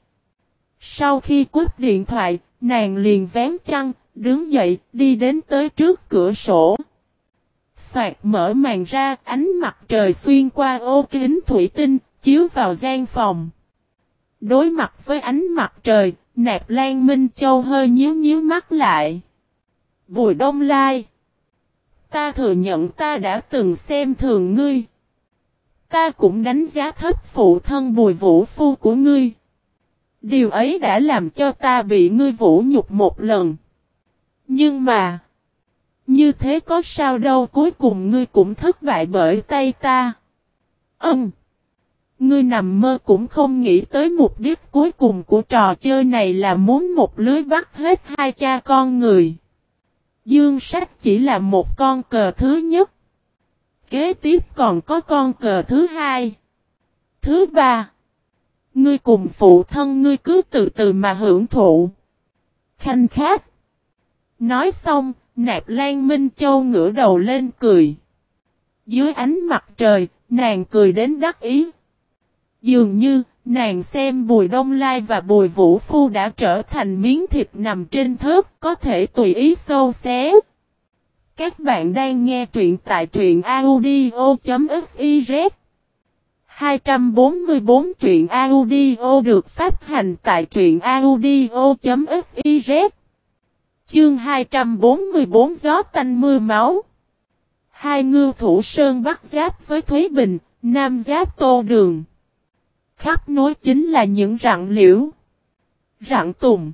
Sau khi cúp điện thoại, nàng liền vén chăn, đứng dậy, đi đến tới trước cửa sổ. Xoạt mở màn ra, ánh mặt trời xuyên qua ô kính thủy tinh, chiếu vào gian phòng. Đối mặt với ánh mặt trời, nạp lan Minh Châu hơi nhíu nhíu mắt lại. Bùi đông lai. Ta thừa nhận ta đã từng xem thường ngươi. Ta cũng đánh giá thấp phụ thân bùi vũ phu của ngươi. Điều ấy đã làm cho ta bị ngươi vũ nhục một lần. Nhưng mà. Như thế có sao đâu, cuối cùng ngươi cũng thất bại bởi tay ta. Ừm. Ngươi nằm mơ cũng không nghĩ tới mục đích cuối cùng của trò chơi này là muốn một lưới bắt hết hai cha con người. Dương sách chỉ là một con cờ thứ nhất. Kế tiếp còn có con cờ thứ hai. Thứ ba. Ngươi cùng phụ thân ngươi cứ từ từ mà hưởng thụ. Khanh khát. Nói xong, nạp lan Minh Châu ngửa đầu lên cười. Dưới ánh mặt trời, nàng cười đến đắc ý. Dường như, nàng xem Bùi Đông Lai và Bùi Vũ Phu đã trở thành miếng thịt nằm trên thớt, có thể tùy ý sâu xé. Các bạn đang nghe truyện tại truyện audio.fiz 244 truyện audio được phát hành tại truyện audio.fiz Chương 244 gió tanh mưa máu Hai ngư thủ sơn bắt giáp với Thúy Bình, Nam giáp Tô Đường Khắp nối chính là những rặng liễu. Rặng tùng.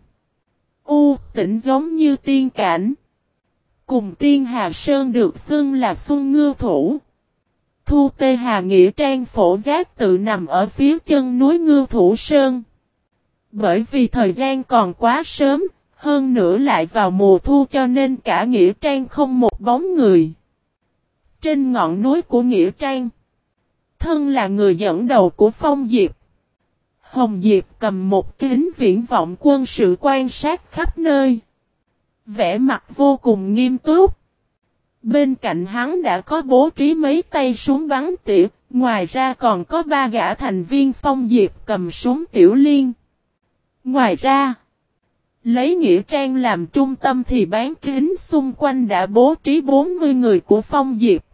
U tỉnh giống như tiên cảnh. Cùng tiên Hà Sơn được xưng là Xuân Ngư Thủ. Thu Tê Hà Nghĩa Trang phổ giác tự nằm ở phía chân núi Ngư Thủ Sơn. Bởi vì thời gian còn quá sớm, hơn nữa lại vào mùa thu cho nên cả Nghĩa Trang không một bóng người. Trên ngọn núi của Nghĩa Trang, thân là người dẫn đầu của Phong Diệp. Hồng Diệp cầm một kính viễn vọng quân sự quan sát khắp nơi. Vẽ mặt vô cùng nghiêm túc. Bên cạnh hắn đã có bố trí mấy tay súng bắn tỉa, ngoài ra còn có ba gã thành viên phong diệp cầm súng tiểu liên. Ngoài ra, lấy nghĩa trang làm trung tâm thì bán kính xung quanh đã bố trí 40 người của phong diệp.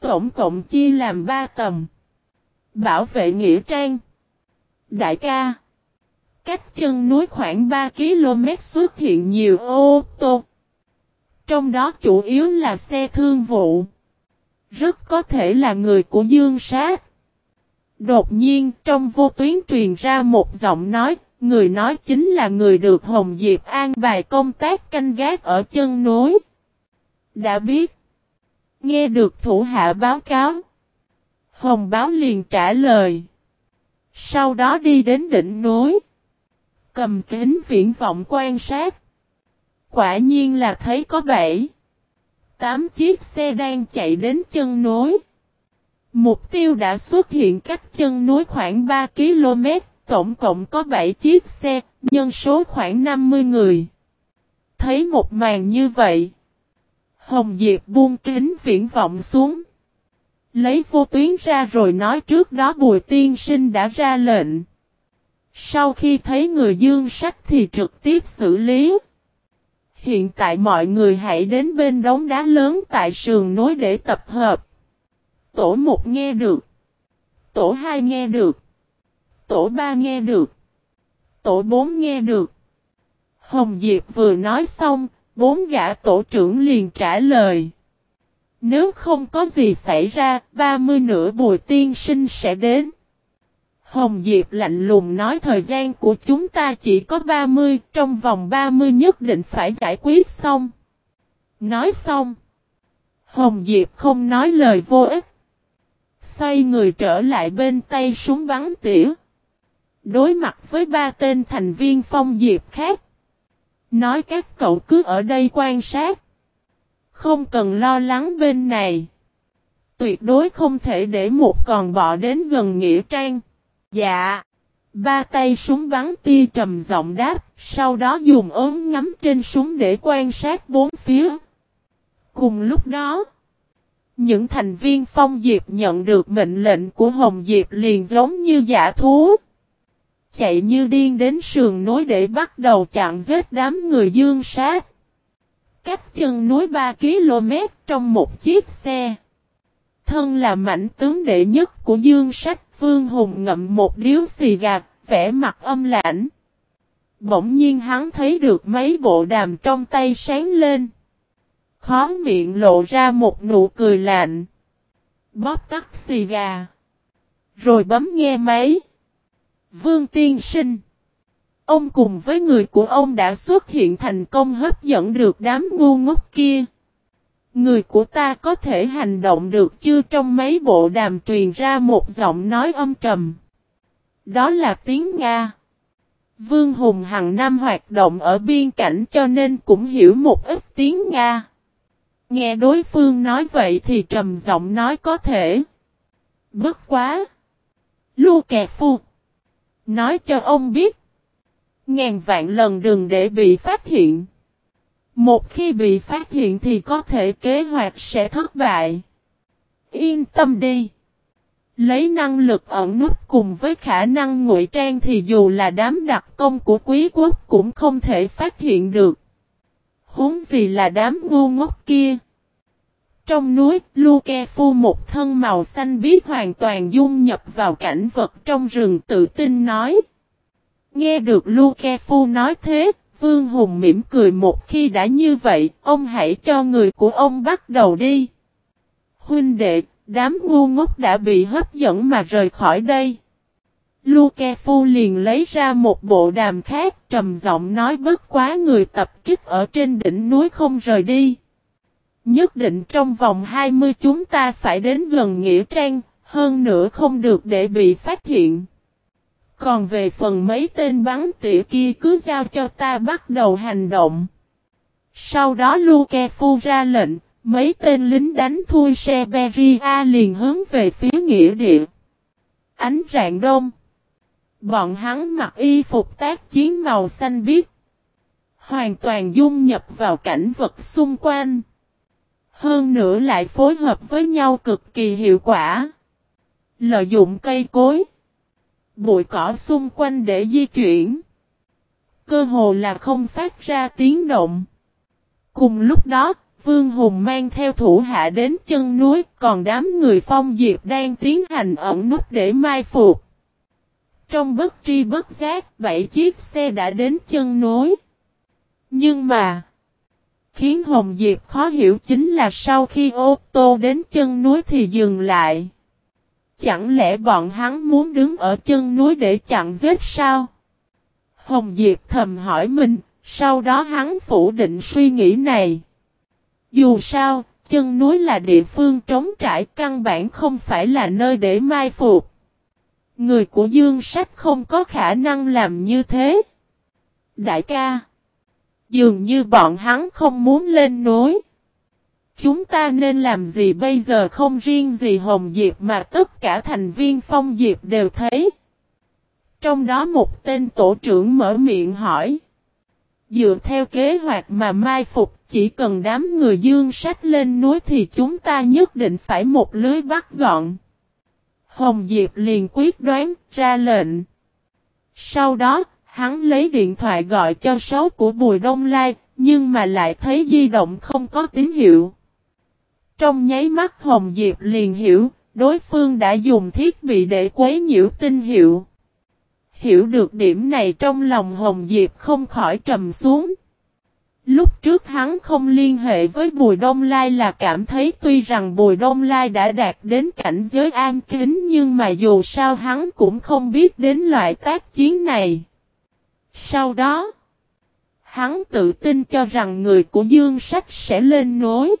Tổng cộng chia làm 3 tầm. Bảo vệ nghĩa trang. Đại ca. Cách chân núi khoảng 3 km xuất hiện nhiều ô tô. Trong đó chủ yếu là xe thương vụ. Rất có thể là người của Dương Sát. Đột nhiên trong vô tuyến truyền ra một giọng nói, người nói chính là người được Hồng Diệp an bài công tác canh gác ở chân núi. Đã biết. Nghe được thủ hạ báo cáo. Hồng báo liền trả lời. Sau đó đi đến đỉnh núi. Cầm kính viễn vọng quan sát. Quả nhiên là thấy có bảy. Tám chiếc xe đang chạy đến chân núi. Mục tiêu đã xuất hiện cách chân núi khoảng 3 km, tổng cộng có 7 chiếc xe, nhân số khoảng 50 người. Thấy một màn như vậy. Hồng Diệp buông kính viễn vọng xuống. Lấy vô tuyến ra rồi nói trước đó Bùi Tiên Sinh đã ra lệnh. Sau khi thấy người dương sách thì trực tiếp xử lý. Hiện tại mọi người hãy đến bên đống đá lớn tại sườn núi để tập hợp. Tổ 1 nghe được. Tổ 2 nghe được. Tổ ba nghe được. Tổ bốn nghe được. Hồng Diệp vừa nói xong, bốn gã tổ trưởng liền trả lời. Nếu không có gì xảy ra, 30 nửa bùi tiên sinh sẽ đến. Hồng Diệp lạnh lùng nói thời gian của chúng ta chỉ có 30, trong vòng 30 nhất định phải giải quyết xong. Nói xong. Hồng Diệp không nói lời vô ích. Xoay người trở lại bên tay súng bắn tỉa. Đối mặt với ba tên thành viên phong diệp khác. Nói các cậu cứ ở đây quan sát. Không cần lo lắng bên này. Tuyệt đối không thể để một con bọ đến gần Nghĩa Trang. Dạ. Ba tay súng bắn tia trầm giọng đáp, sau đó dùng ốm ngắm trên súng để quan sát bốn phía. Cùng lúc đó, những thành viên phong diệp nhận được mệnh lệnh của Hồng Diệp liền giống như giả thú. Chạy như điên đến sườn núi để bắt đầu chặn giết đám người dương sát. Cách chân núi 3 km trong một chiếc xe. Thân là mảnh tướng đệ nhất của dương sách Vương Hùng ngậm một điếu xì gạt, vẻ mặt âm lãnh. Bỗng nhiên hắn thấy được mấy bộ đàm trong tay sáng lên. Khó miệng lộ ra một nụ cười lạnh. Bóp tắt xì gà. Rồi bấm nghe máy. Vương tiên sinh. Ông cùng với người của ông đã xuất hiện thành công hấp dẫn được đám ngu ngốc kia. Người của ta có thể hành động được chưa trong mấy bộ đàm truyền ra một giọng nói âm trầm. Đó là tiếng Nga. Vương Hùng hàng năm hoạt động ở biên cảnh cho nên cũng hiểu một ít tiếng Nga. Nghe đối phương nói vậy thì trầm giọng nói có thể. Bất quá. Lu kẹt phu. Nói cho ông biết. Ngàn vạn lần đừng để bị phát hiện. Một khi bị phát hiện thì có thể kế hoạch sẽ thất bại. Yên tâm đi. Lấy năng lực ẩn nút cùng với khả năng ngụy trang thì dù là đám đặc công của quý quốc cũng không thể phát hiện được. Huống gì là đám ngu ngốc kia. Trong núi, Luke phu một thân màu xanh biết hoàn toàn dung nhập vào cảnh vật trong rừng tự tin nói. Nghe được Luke phu nói thế, Vương Hùng mỉm cười một khi đã như vậy, ông hãy cho người của ông bắt đầu đi. Huynh đệ, đám ngu ngốc đã bị hấp dẫn mà rời khỏi đây. Luke Phu liền lấy ra một bộ đàm khác trầm giọng nói bất quá người tập kích ở trên đỉnh núi không rời đi. Nhất định trong vòng 20 chúng ta phải đến gần Nghĩa Trang, hơn nữa không được để bị phát hiện. Còn về phần mấy tên bắn tỉa kia cứ giao cho ta bắt đầu hành động. Sau đó Luke Phu ra lệnh, mấy tên lính đánh thui xe Beria liền hướng về phía nghĩa địa. Ánh rạng đông. Bọn hắn mặc y phục tác chiến màu xanh biếc. Hoàn toàn dung nhập vào cảnh vật xung quanh. Hơn nữa lại phối hợp với nhau cực kỳ hiệu quả. Lợi dụng cây cối bụi cỏ xung quanh để di chuyển. Cơ hồ là không phát ra tiếng động. Cùng lúc đó, Vương Hùng mang theo thủ hạ đến chân núi, còn đám người phong diệp đang tiến hành ẩn nút để mai phục. Trong bất tri bất giác, bảy chiếc xe đã đến chân núi. Nhưng mà, khiến Hồng Diệp khó hiểu chính là sau khi ô tô đến chân núi thì dừng lại. Chẳng lẽ bọn hắn muốn đứng ở chân núi để chặn giết sao? Hồng Diệp thầm hỏi mình, sau đó hắn phủ định suy nghĩ này. Dù sao, chân núi là địa phương trống trải căn bản không phải là nơi để mai phục. Người của Dương Sách không có khả năng làm như thế. Đại ca, dường như bọn hắn không muốn lên núi. Chúng ta nên làm gì bây giờ không riêng gì Hồng Diệp mà tất cả thành viên Phong Diệp đều thấy. Trong đó một tên tổ trưởng mở miệng hỏi. Dựa theo kế hoạch mà mai phục chỉ cần đám người dương sách lên núi thì chúng ta nhất định phải một lưới bắt gọn. Hồng Diệp liền quyết đoán ra lệnh. Sau đó, hắn lấy điện thoại gọi cho số của Bùi Đông Lai, nhưng mà lại thấy di động không có tín hiệu. Trong nháy mắt Hồng Diệp liền hiểu, đối phương đã dùng thiết bị để quấy nhiễu tin hiệu. Hiểu được điểm này trong lòng Hồng Diệp không khỏi trầm xuống. Lúc trước hắn không liên hệ với Bùi Đông Lai là cảm thấy tuy rằng Bùi Đông Lai đã đạt đến cảnh giới an kính nhưng mà dù sao hắn cũng không biết đến loại tác chiến này. Sau đó, hắn tự tin cho rằng người của Dương Sách sẽ lên nối.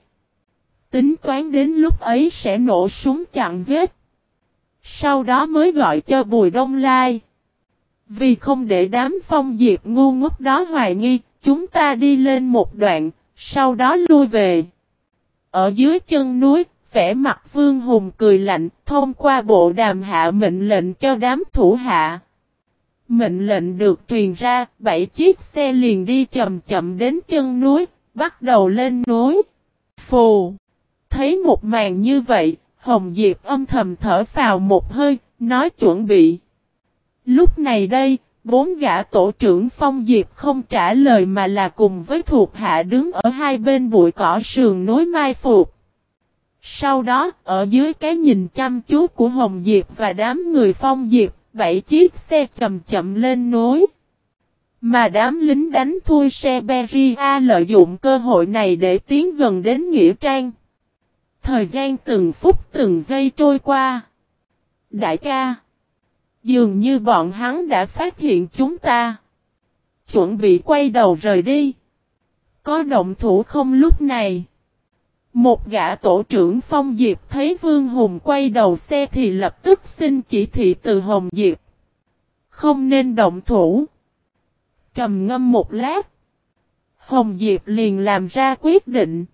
Tính toán đến lúc ấy sẽ nổ súng chặn giết. Sau đó mới gọi cho Bùi Đông Lai. Vì không để đám phong diệp ngu ngốc đó hoài nghi, chúng ta đi lên một đoạn, sau đó lui về. Ở dưới chân núi, vẻ mặt Vương Hùng cười lạnh, thông qua bộ đàm hạ mệnh lệnh cho đám thủ hạ. Mệnh lệnh được truyền ra, bảy chiếc xe liền đi chậm chậm đến chân núi, bắt đầu lên núi. Phù! Thấy một màn như vậy, Hồng Diệp âm thầm thở vào một hơi, nói chuẩn bị. Lúc này đây, bốn gã tổ trưởng Phong Diệp không trả lời mà là cùng với thuộc hạ đứng ở hai bên bụi cỏ sườn núi Mai Phục. Sau đó, ở dưới cái nhìn chăm chú của Hồng Diệp và đám người Phong Diệp, bảy chiếc xe chậm chậm lên núi. Mà đám lính đánh thui xe Beria lợi dụng cơ hội này để tiến gần đến Nghĩa Trang. Thời gian từng phút từng giây trôi qua. Đại ca. Dường như bọn hắn đã phát hiện chúng ta. Chuẩn bị quay đầu rời đi. Có động thủ không lúc này. Một gã tổ trưởng Phong Diệp thấy Vương Hùng quay đầu xe thì lập tức xin chỉ thị từ Hồng Diệp. Không nên động thủ. Trầm ngâm một lát. Hồng Diệp liền làm ra quyết định.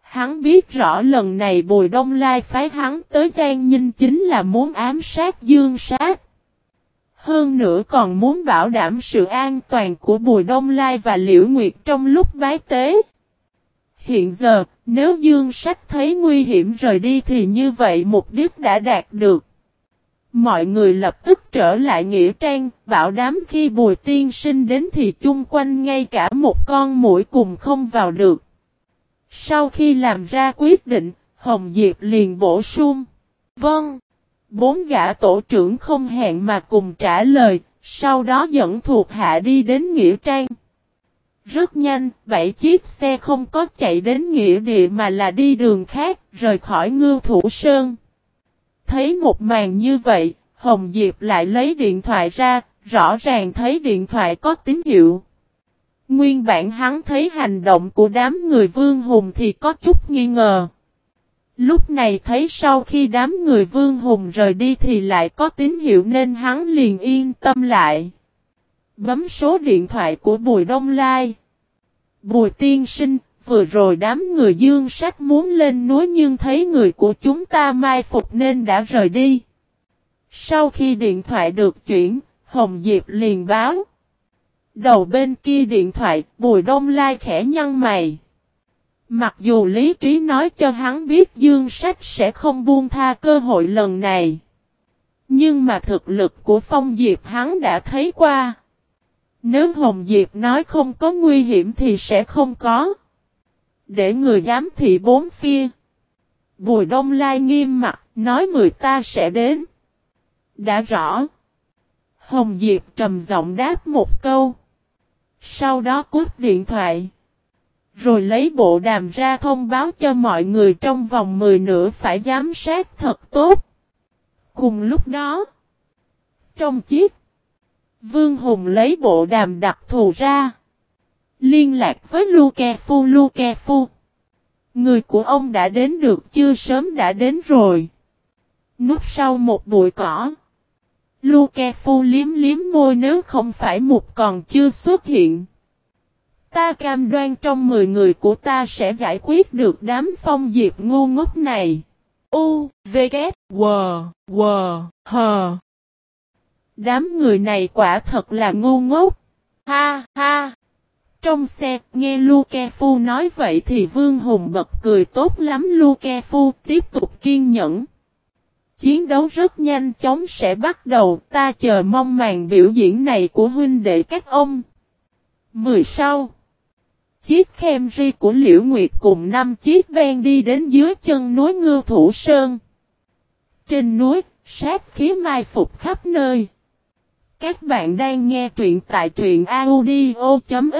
Hắn biết rõ lần này Bùi Đông Lai phái hắn tới Giang Ninh chính là muốn ám sát Dương Sát. Hơn nữa còn muốn bảo đảm sự an toàn của Bùi Đông Lai và Liễu Nguyệt trong lúc bái tế. Hiện giờ, nếu Dương Sách thấy nguy hiểm rời đi thì như vậy mục đích đã đạt được. Mọi người lập tức trở lại Nghĩa Trang, bảo đám khi Bùi Tiên Sinh đến thì chung quanh ngay cả một con mũi cùng không vào được. Sau khi làm ra quyết định, Hồng Diệp liền bổ sung. Vâng. Bốn gã tổ trưởng không hẹn mà cùng trả lời, sau đó dẫn thuộc hạ đi đến Nghĩa Trang. Rất nhanh, bảy chiếc xe không có chạy đến Nghĩa Địa mà là đi đường khác, rời khỏi Ngưu Thủ Sơn. Thấy một màn như vậy, Hồng Diệp lại lấy điện thoại ra, rõ ràng thấy điện thoại có tín hiệu. Nguyên bản hắn thấy hành động của đám người Vương Hùng thì có chút nghi ngờ. Lúc này thấy sau khi đám người Vương Hùng rời đi thì lại có tín hiệu nên hắn liền yên tâm lại. Bấm số điện thoại của Bùi Đông Lai. Bùi tiên sinh, vừa rồi đám người dương sách muốn lên núi nhưng thấy người của chúng ta mai phục nên đã rời đi. Sau khi điện thoại được chuyển, Hồng Diệp liền báo. Đầu bên kia điện thoại, Bùi Đông Lai khẽ nhăn mày. Mặc dù lý trí nói cho hắn biết Dương Sách sẽ không buông tha cơ hội lần này. Nhưng mà thực lực của Phong Diệp hắn đã thấy qua. Nếu Hồng Diệp nói không có nguy hiểm thì sẽ không có. Để người giám thị bốn phía. Bùi Đông Lai nghiêm mặt, nói người ta sẽ đến. Đã rõ. Hồng Diệp trầm giọng đáp một câu. Sau đó cút điện thoại. Rồi lấy bộ đàm ra thông báo cho mọi người trong vòng 10 nửa phải giám sát thật tốt. Cùng lúc đó, trong chiếc, Vương Hùng lấy bộ đàm đặc thù ra. Liên lạc với Luke Phu Luke Phu. Người của ông đã đến được chưa sớm đã đến rồi. Núp sau một bụi cỏ. Luke Phu liếm liếm môi nếu không phải một còn chưa xuất hiện. Ta cam đoan trong 10 người của ta sẽ giải quyết được đám phong diệp ngu ngốc này. U, V, K, W, W, H. Đám người này quả thật là ngu ngốc. Ha, ha. Trong xe, nghe Luke Phu nói vậy thì Vương Hùng bật cười tốt lắm Luke Phu tiếp tục kiên nhẫn. Chiến đấu rất nhanh chóng sẽ bắt đầu, ta chờ mong màn biểu diễn này của huynh đệ các ông. Mười sau. Chiếc Camry của Liễu Nguyệt cùng năm chiếc ven đi đến dưới chân núi Ngưu Thủ Sơn. Trên núi, sát khí mai phục khắp nơi. Các bạn đang nghe truyện tại truyện audio.fiz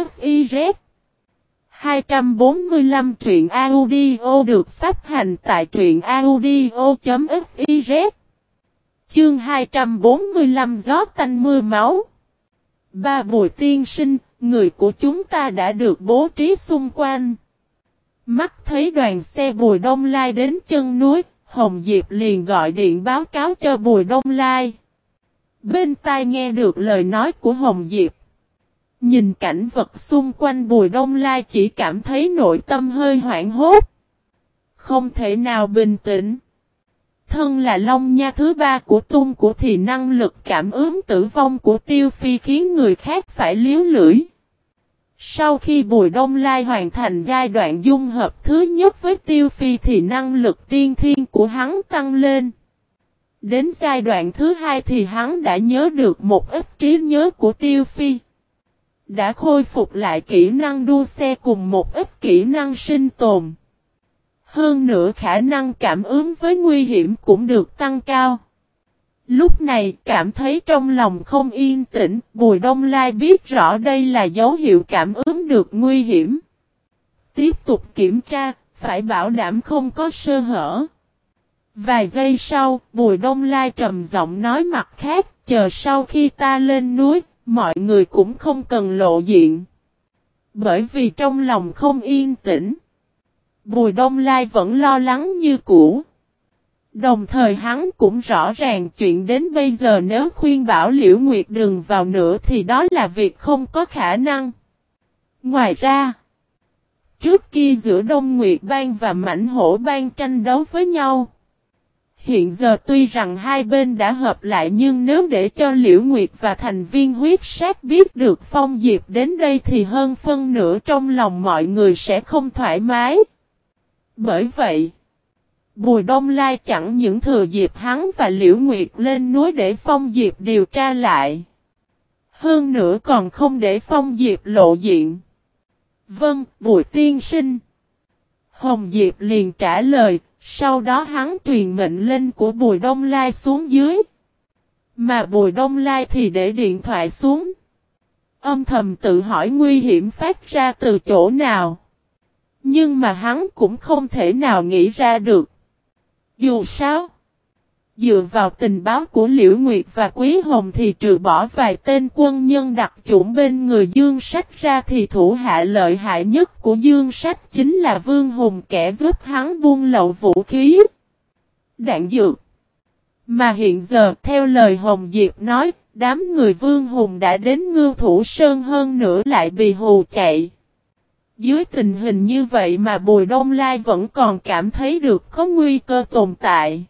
245 truyện audio được phát hành tại truyện audio.fiz Chương 245 gió tanh mưa máu Ba bùi tiên sinh, người của chúng ta đã được bố trí xung quanh. Mắt thấy đoàn xe Bùi Đông Lai đến chân núi, Hồng Diệp liền gọi điện báo cáo cho Bùi Đông Lai. Bên tai nghe được lời nói của Hồng Diệp. Nhìn cảnh vật xung quanh Bùi Đông Lai chỉ cảm thấy nội tâm hơi hoảng hốt. Không thể nào bình tĩnh. thân là Long Nha thứ ba của tung của thì năng lực cảm ứng tử vong của Tiêu Phi khiến người khác phải liếu lưỡi. Sau khi Bùi Đông Lai hoàn thành giai đoạn dung hợp thứ nhất với Tiêu Phi thì năng lực tiên thiên của hắn tăng lên. Đến giai đoạn thứ hai thì hắn đã nhớ được một ít trí nhớ của Tiêu Phi. Đã khôi phục lại kỹ năng đua xe cùng một ít kỹ năng sinh tồn. Hơn nữa khả năng cảm ứng với nguy hiểm cũng được tăng cao. Lúc này cảm thấy trong lòng không yên tĩnh, Bùi Đông Lai biết rõ đây là dấu hiệu cảm ứng được nguy hiểm. Tiếp tục kiểm tra, phải bảo đảm không có sơ hở. Vài giây sau, Bùi Đông Lai trầm giọng nói mặt khác, chờ sau khi ta lên núi, mọi người cũng không cần lộ diện. Bởi vì trong lòng không yên tĩnh. Bùi Đông Lai vẫn lo lắng như cũ. Đồng thời hắn cũng rõ ràng chuyện đến bây giờ nếu khuyên bảo Liễu Nguyệt đừng vào nữa thì đó là việc không có khả năng. Ngoài ra, trước kia giữa Đông Nguyệt Bang và Mảnh Hổ Bang tranh đấu với nhau. Hiện giờ tuy rằng hai bên đã hợp lại nhưng nếu để cho Liễu Nguyệt và thành viên huyết sát biết được Phong Diệp đến đây thì hơn phân nửa trong lòng mọi người sẽ không thoải mái. Bởi vậy, Bùi Đông Lai chẳng những thừa dịp hắn và Liễu Nguyệt lên núi để Phong Diệp điều tra lại. Hơn nữa còn không để Phong Diệp lộ diện. Vâng, Bùi Tiên Sinh. Hồng Diệp liền trả lời, sau đó hắn truyền mệnh lên của Bùi Đông Lai xuống dưới. Mà Bùi Đông Lai thì để điện thoại xuống. Âm thầm tự hỏi nguy hiểm phát ra từ chỗ nào. Nhưng mà hắn cũng không thể nào nghĩ ra được. Dù sao, dựa vào tình báo của Liễu Nguyệt và Quý Hồng thì trừ bỏ vài tên quân nhân đặc chủng bên người Dương Sách ra thì thủ hạ lợi hại nhất của Dương Sách chính là Vương Hùng kẻ giúp hắn buôn lậu vũ khí. Đạn dược. Mà hiện giờ theo lời Hồng Diệp nói, đám người Vương Hùng đã đến ngư thủ sơn hơn nữa lại bị hù chạy. Dưới tình hình như vậy mà Bùi Đông Lai vẫn còn cảm thấy được có nguy cơ tồn tại.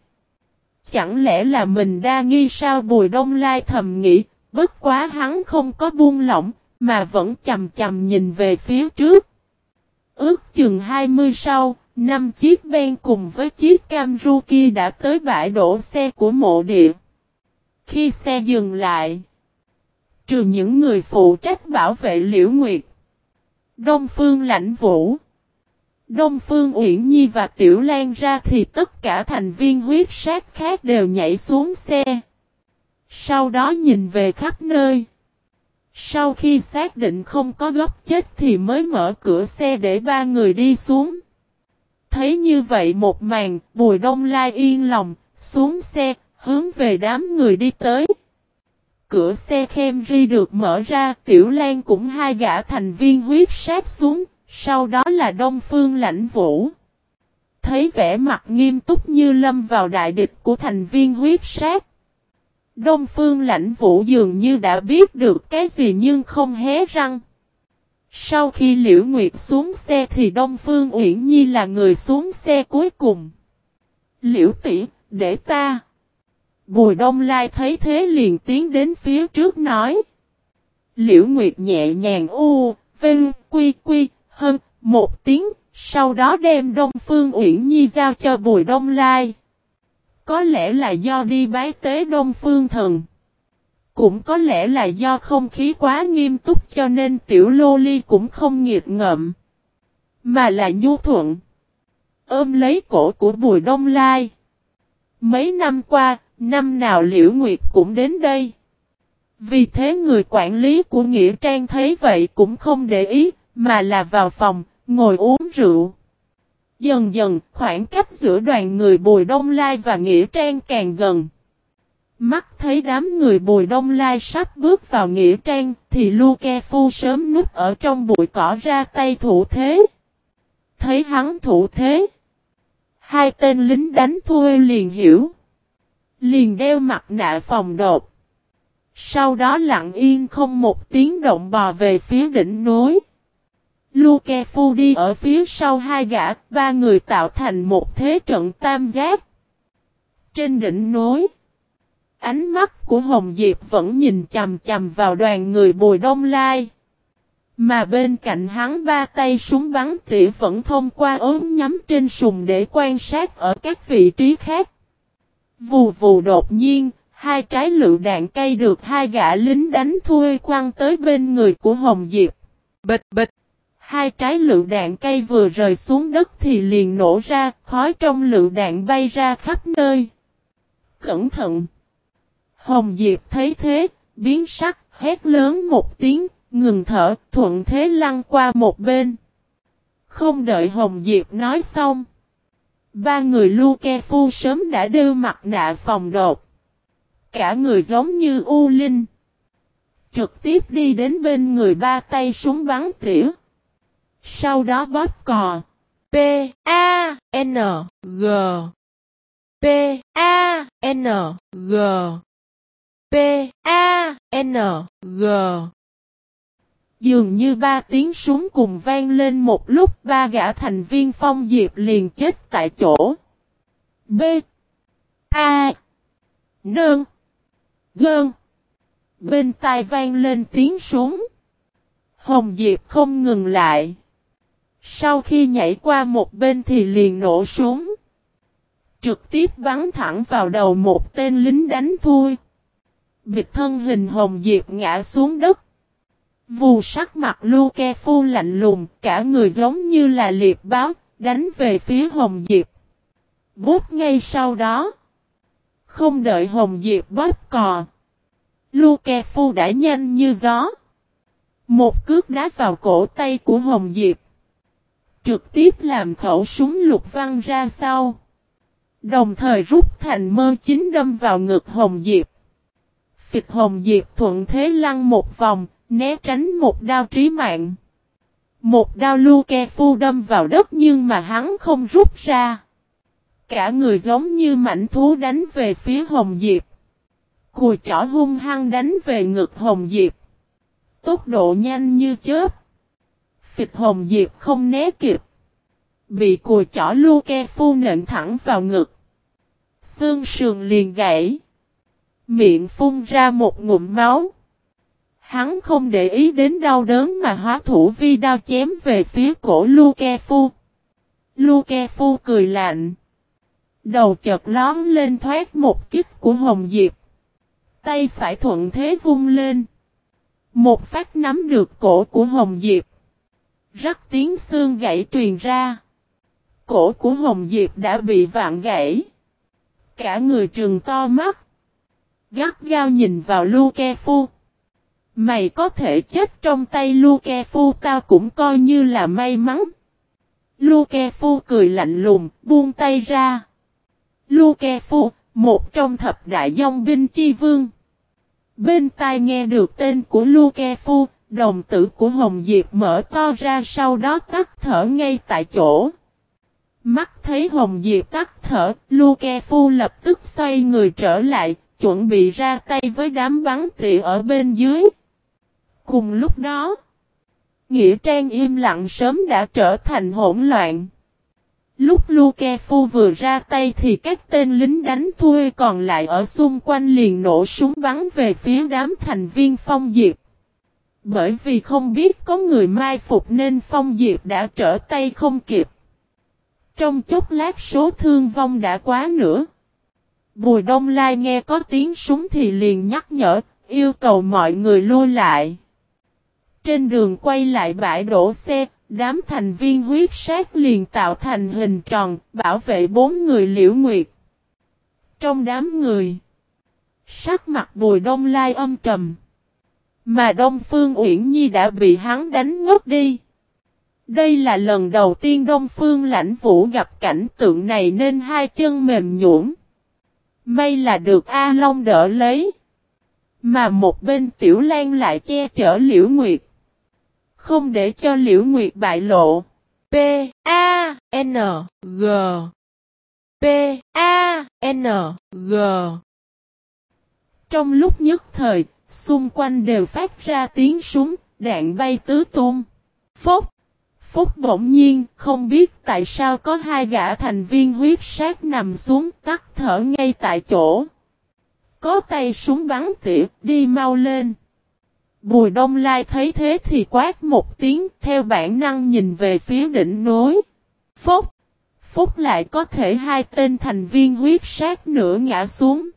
Chẳng lẽ là mình đa nghi sao Bùi Đông Lai thầm nghĩ, bất quá hắn không có buông lỏng, mà vẫn chầm chầm nhìn về phía trước. Ước chừng 20 sau, năm chiếc ben cùng với chiếc Camru kia đã tới bãi đổ xe của mộ địa. Khi xe dừng lại, trừ những người phụ trách bảo vệ Liễu Nguyệt, Đông Phương Lãnh Vũ Đông Phương Uyển Nhi và Tiểu Lan ra thì tất cả thành viên huyết sát khác đều nhảy xuống xe. Sau đó nhìn về khắp nơi. Sau khi xác định không có góc chết thì mới mở cửa xe để ba người đi xuống. Thấy như vậy một màn, Bùi Đông Lai yên lòng, xuống xe, hướng về đám người đi tới cửa xe khem ri được mở ra, Tiểu Lan cũng hai gã thành viên huyết sát xuống, sau đó là Đông Phương Lãnh Vũ. Thấy vẻ mặt nghiêm túc như lâm vào đại địch của thành viên huyết sát. Đông Phương Lãnh Vũ dường như đã biết được cái gì nhưng không hé răng. Sau khi Liễu Nguyệt xuống xe thì Đông Phương Uyển Nhi là người xuống xe cuối cùng. Liễu tỷ, để ta. Bùi Đông Lai thấy thế liền tiến đến phía trước nói. Liễu Nguyệt nhẹ nhàng u, vinh, quy quy, hơn, một tiếng, sau đó đem Đông Phương Uyển Nhi giao cho Bùi Đông Lai. Có lẽ là do đi bái tế Đông Phương Thần. Cũng có lẽ là do không khí quá nghiêm túc cho nên tiểu lô ly cũng không nghiệt ngậm. Mà là nhu thuận. Ôm lấy cổ của Bùi Đông Lai. Mấy năm qua, Năm nào Liễu Nguyệt cũng đến đây. Vì thế người quản lý của Nghĩa Trang thấy vậy cũng không để ý, mà là vào phòng, ngồi uống rượu. Dần dần, khoảng cách giữa đoàn người Bùi Đông Lai và Nghĩa Trang càng gần. Mắt thấy đám người Bùi Đông Lai sắp bước vào Nghĩa Trang, thì Luke Phu sớm núp ở trong bụi cỏ ra tay thủ thế. Thấy hắn thủ thế. Hai tên lính đánh thuê liền hiểu. Liền đeo mặt nạ phòng đột. Sau đó lặng yên không một tiếng động bò về phía đỉnh núi. Luke Phu đi ở phía sau hai gã, ba người tạo thành một thế trận tam giác. Trên đỉnh núi. Ánh mắt của Hồng Diệp vẫn nhìn chầm chầm vào đoàn người Bùi Đông Lai. Mà bên cạnh hắn ba tay súng bắn tỉa vẫn thông qua ốm nhắm trên sùng để quan sát ở các vị trí khác. Vù vù đột nhiên, hai trái lựu đạn cây được hai gã lính đánh thui quăng tới bên người của Hồng Diệp. Bịch bịch. Hai trái lựu đạn cây vừa rời xuống đất thì liền nổ ra, khói trong lựu đạn bay ra khắp nơi. Cẩn thận! Hồng Diệp thấy thế, biến sắc, hét lớn một tiếng, ngừng thở, thuận thế lăn qua một bên. Không đợi Hồng Diệp nói xong. Ba người Lu Ke Phu sớm đã đưa mặt nạ phòng đột. Cả người giống như U Linh. Trực tiếp đi đến bên người ba tay súng bắn tỉa. Sau đó bóp cò. P A N G P A N G P A N G Dường như ba tiếng súng cùng vang lên một lúc, ba gã thành viên phong diệp liền chết tại chỗ. B A Nương Gơn Bên tai vang lên tiếng súng. Hồng Diệp không ngừng lại. Sau khi nhảy qua một bên thì liền nổ súng. Trực tiếp bắn thẳng vào đầu một tên lính đánh thui. Bịch thân hình Hồng Diệp ngã xuống đất. Vù sắc mặt Lu Ke Phu lạnh lùng, cả người giống như là liệp báo, đánh về phía Hồng Diệp. Bút ngay sau đó. Không đợi Hồng Diệp bóp cò. Lu Ke Phu đã nhanh như gió. Một cước đá vào cổ tay của Hồng Diệp. Trực tiếp làm khẩu súng lục văng ra sau. Đồng thời rút thành mơ chính đâm vào ngực Hồng Diệp. Phịch Hồng Diệp thuận thế lăn một vòng, né tránh một đao trí mạng. Một đao lưu ke phu đâm vào đất nhưng mà hắn không rút ra. Cả người giống như mảnh thú đánh về phía Hồng Diệp. Cùi chỏ hung hăng đánh về ngực Hồng Diệp. Tốc độ nhanh như chớp. Phịch Hồng Diệp không né kịp. Bị cùi chỏ lưu ke phu nện thẳng vào ngực. Xương sườn liền gãy. Miệng phun ra một ngụm máu. Hắn không để ý đến đau đớn mà hóa thủ vi đao chém về phía cổ Luke Phu. Luke Phu cười lạnh. Đầu chợt lón lên thoát một kích của Hồng Diệp. Tay phải thuận thế vung lên. Một phát nắm được cổ của Hồng Diệp. Rắc tiếng xương gãy truyền ra. Cổ của Hồng Diệp đã bị vạn gãy. Cả người trường to mắt. Gắt gao nhìn vào Luke Phu. Mày có thể chết trong tay Luke Phu tao cũng coi như là may mắn. Luke Phu cười lạnh lùng, buông tay ra. Luke Phu, một trong thập đại dòng binh chi vương. Bên tai nghe được tên của Luke Phu, đồng tử của Hồng Diệp mở to ra sau đó tắt thở ngay tại chỗ. Mắt thấy Hồng Diệp tắt thở, Luke Phu lập tức xoay người trở lại, chuẩn bị ra tay với đám bắn tỉa ở bên dưới. Cùng lúc đó, Nghĩa Trang im lặng sớm đã trở thành hỗn loạn. Lúc Luke Phu vừa ra tay thì các tên lính đánh thuê còn lại ở xung quanh liền nổ súng bắn về phía đám thành viên Phong Diệp. Bởi vì không biết có người mai phục nên Phong Diệp đã trở tay không kịp. Trong chốc lát số thương vong đã quá nữa. Bùi Đông Lai nghe có tiếng súng thì liền nhắc nhở, yêu cầu mọi người lui lại. Trên đường quay lại bãi đổ xe, đám thành viên huyết sát liền tạo thành hình tròn, bảo vệ bốn người liễu nguyệt. Trong đám người, sắc mặt bùi đông lai âm trầm. Mà Đông Phương Uyển Nhi đã bị hắn đánh ngất đi. Đây là lần đầu tiên Đông Phương Lãnh Vũ gặp cảnh tượng này nên hai chân mềm nhũn. May là được A Long đỡ lấy. Mà một bên Tiểu Lan lại che chở Liễu Nguyệt. Không để cho Liễu Nguyệt bại lộ. P A N G P A N G Trong lúc nhất thời, xung quanh đều phát ra tiếng súng, đạn bay tứ tung. Phốc Phúc bỗng nhiên, không biết tại sao có hai gã thành viên huyết sát nằm xuống tắt thở ngay tại chỗ. Có tay súng bắn tỉa, đi mau lên. Bùi đông lai thấy thế thì quát một tiếng theo bản năng nhìn về phía đỉnh núi. Phúc! Phúc lại có thể hai tên thành viên huyết sát nữa ngã xuống.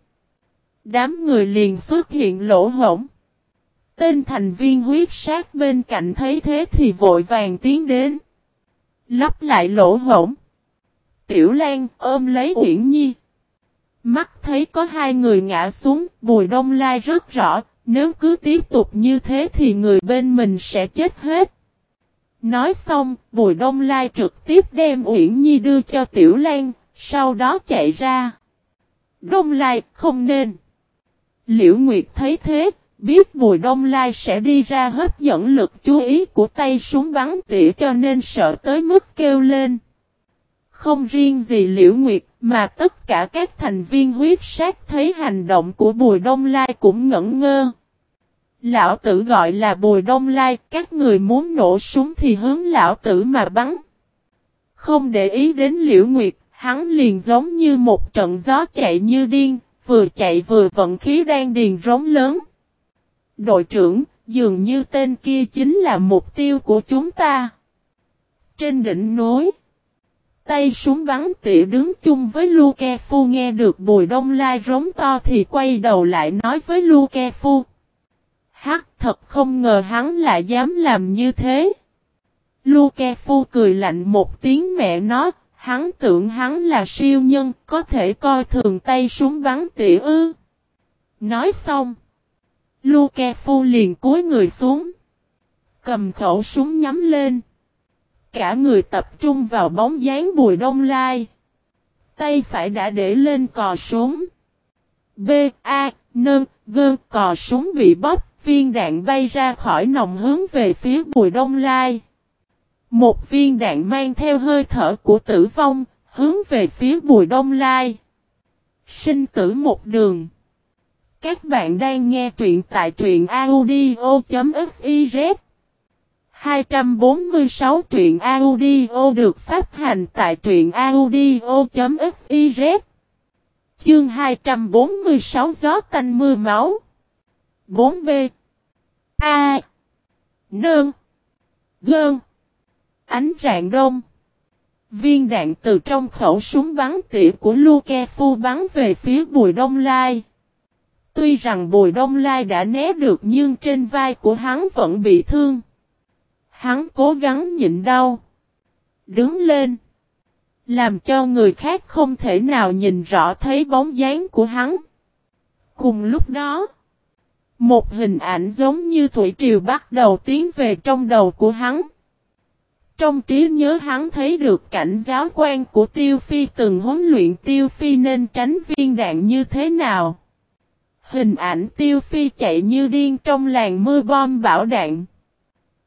Đám người liền xuất hiện lỗ hổng. Tên thành viên huyết sát bên cạnh thấy thế thì vội vàng tiến đến. Lắp lại lỗ hổng. Tiểu Lan ôm lấy Uyển Nhi. Mắt thấy có hai người ngã xuống, Bùi Đông Lai rất rõ, nếu cứ tiếp tục như thế thì người bên mình sẽ chết hết. Nói xong, Bùi Đông Lai trực tiếp đem Uyển Nhi đưa cho Tiểu Lan, sau đó chạy ra. Đông Lai, không nên. Liễu Nguyệt thấy thế, biết Bùi Đông Lai sẽ đi ra hấp dẫn lực chú ý của tay súng bắn tỉa cho nên sợ tới mức kêu lên. Không riêng gì Liễu Nguyệt mà tất cả các thành viên huyết sát thấy hành động của Bùi Đông Lai cũng ngẩn ngơ. Lão tử gọi là Bùi Đông Lai, các người muốn nổ súng thì hướng lão tử mà bắn. Không để ý đến Liễu Nguyệt, hắn liền giống như một trận gió chạy như điên, vừa chạy vừa vận khí đang điền rống lớn. Đội trưởng, dường như tên kia chính là mục tiêu của chúng ta. Trên đỉnh núi, tay súng bắn tỉa đứng chung với Luke Phu nghe được Bùi Đông Lai rống to thì quay đầu lại nói với Luke Phu. Hắc thật không ngờ hắn lại dám làm như thế. Luke Phu cười lạnh một tiếng mẹ nó, hắn tưởng hắn là siêu nhân, có thể coi thường tay súng bắn tỉa ư. Nói xong. Luke Phu liền cúi người xuống. Cầm khẩu súng nhắm lên. Cả người tập trung vào bóng dáng bùi đông lai. Tay phải đã để lên cò súng. B, A, nâng, gơn, cò súng bị bóp, viên đạn bay ra khỏi nòng hướng về phía bùi đông lai. Một viên đạn mang theo hơi thở của tử vong, hướng về phía bùi đông lai. Sinh tử một đường. Các bạn đang nghe truyện tại truyện audio.fiz 246 truyện audio được phát hành tại truyện audio.fiz Chương 246 gió tanh mưa máu. 4B A. Nương Gơn. Ánh rạng đông Viên đạn từ trong khẩu súng bắn tỉa của Luke Phu bắn về phía Bùi Đông Lai. Tuy rằng Bùi Đông Lai đã né được nhưng trên vai của hắn vẫn bị thương. Hắn cố gắng nhịn đau. Đứng lên. Làm cho người khác không thể nào nhìn rõ thấy bóng dáng của hắn. Cùng lúc đó. Một hình ảnh giống như thủy triều bắt đầu tiến về trong đầu của hắn. Trong trí nhớ hắn thấy được cảnh giáo quan của Tiêu Phi từng huấn luyện Tiêu Phi nên tránh viên đạn như thế nào. Hình ảnh Tiêu Phi chạy như điên trong làng mưa bom bão đạn.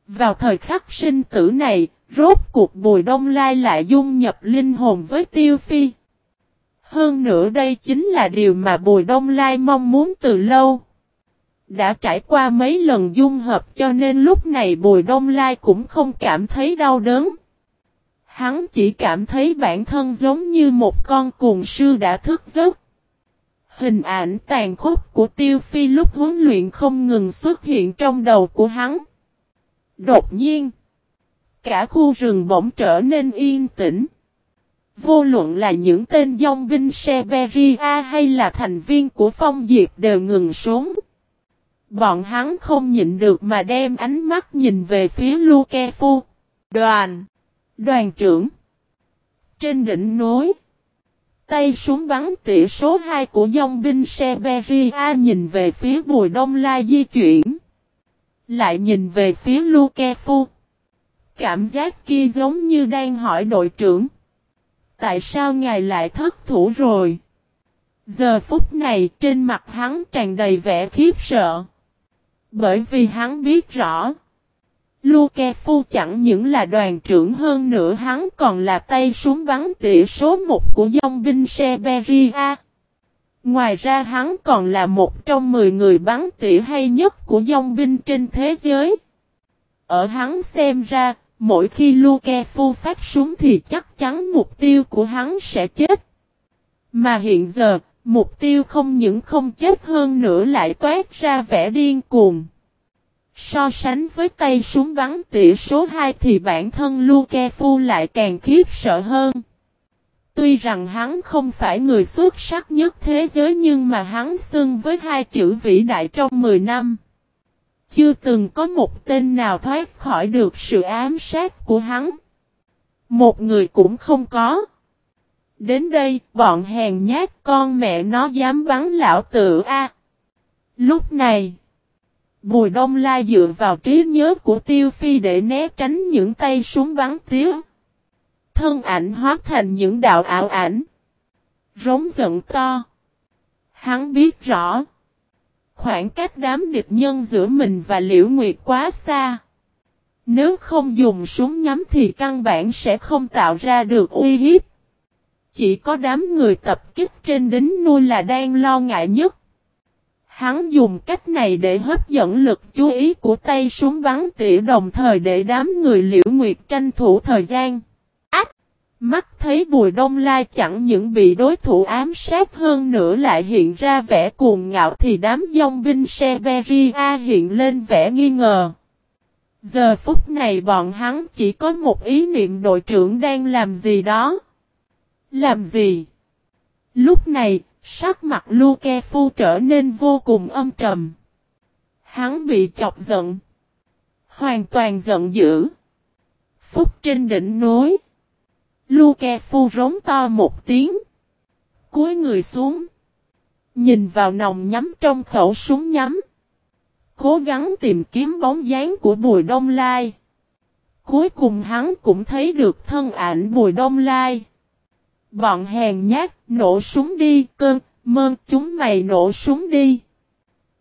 Vào thời khắc sinh tử này, rốt cuộc Bùi Đông Lai lại dung nhập linh hồn với Tiêu Phi. Hơn nữa đây chính là điều mà Bùi Đông Lai mong muốn từ lâu. Đã trải qua mấy lần dung hợp cho nên lúc này Bùi Đông Lai cũng không cảm thấy đau đớn. Hắn chỉ cảm thấy bản thân giống như một con cuồng sư đã thức giấc. Hình ảnh tàn khốc của Tiêu Phi lúc huấn luyện không ngừng xuất hiện trong đầu của hắn. Đột nhiên, cả khu rừng bỗng trở nên yên tĩnh. Vô luận là những tên dòng binh Severia hay là thành viên của Phong Diệp đều ngừng xuống. Bọn hắn không nhịn được mà đem ánh mắt nhìn về phía Luke Phu. Đoàn. Đoàn trưởng. Trên đỉnh núi. Tay súng bắn tỉa số 2 của dòng binh Seberia nhìn về phía bùi đông lai di chuyển. Lại nhìn về phía Luke Phu. Cảm giác kia giống như đang hỏi đội trưởng. Tại sao ngài lại thất thủ rồi? Giờ phút này trên mặt hắn tràn đầy vẻ khiếp sợ. Bởi vì hắn biết rõ. Luke Phu chẳng những là đoàn trưởng hơn nữa hắn còn là tay súng bắn tỉa số 1 của dòng binh Seberia. Ngoài ra hắn còn là một trong 10 người bắn tỉa hay nhất của dòng binh trên thế giới. Ở hắn xem ra, mỗi khi Luke Phu phát súng thì chắc chắn mục tiêu của hắn sẽ chết. Mà hiện giờ, mục tiêu không những không chết hơn nữa lại toát ra vẻ điên cuồng. So sánh với tay súng bắn tỉa số 2 thì bản thân Luke Fu lại càng khiếp sợ hơn. Tuy rằng hắn không phải người xuất sắc nhất thế giới nhưng mà hắn xưng với hai chữ vĩ đại trong 10 năm. Chưa từng có một tên nào thoát khỏi được sự ám sát của hắn. Một người cũng không có. Đến đây, bọn hèn nhát con mẹ nó dám bắn lão tử a. Lúc này, Bùi Đông la dựa vào trí nhớ của Tiêu Phi để né tránh những tay súng bắn tía. Thân ảnh hóa thành những đạo ảo ảnh. Rống giận to. Hắn biết rõ. Khoảng cách đám địch nhân giữa mình và Liễu Nguyệt quá xa. Nếu không dùng súng nhắm thì căn bản sẽ không tạo ra được uy hiếp. Chỉ có đám người tập kích trên đính nuôi là đang lo ngại nhất. Hắn dùng cách này để hấp dẫn lực chú ý của tay súng bắn tỉa đồng thời để đám người liễu nguyệt tranh thủ thời gian. Ách! Mắt thấy bùi đông lai chẳng những bị đối thủ ám sát hơn nữa lại hiện ra vẻ cuồng ngạo thì đám dông binh Seberia hiện lên vẻ nghi ngờ. Giờ phút này bọn hắn chỉ có một ý niệm đội trưởng đang làm gì đó. Làm gì? Lúc này, sắc mặt Luke Phu trở nên vô cùng âm trầm. Hắn bị chọc giận. Hoàn toàn giận dữ. Phúc trên đỉnh núi. Luke Phu rống to một tiếng. Cúi người xuống. Nhìn vào nòng nhắm trong khẩu súng nhắm. Cố gắng tìm kiếm bóng dáng của Bùi Đông Lai. Cuối cùng hắn cũng thấy được thân ảnh Bùi Đông Lai. Bọn hèn nhát, nổ súng đi, cơn, mơn, chúng mày nổ súng đi.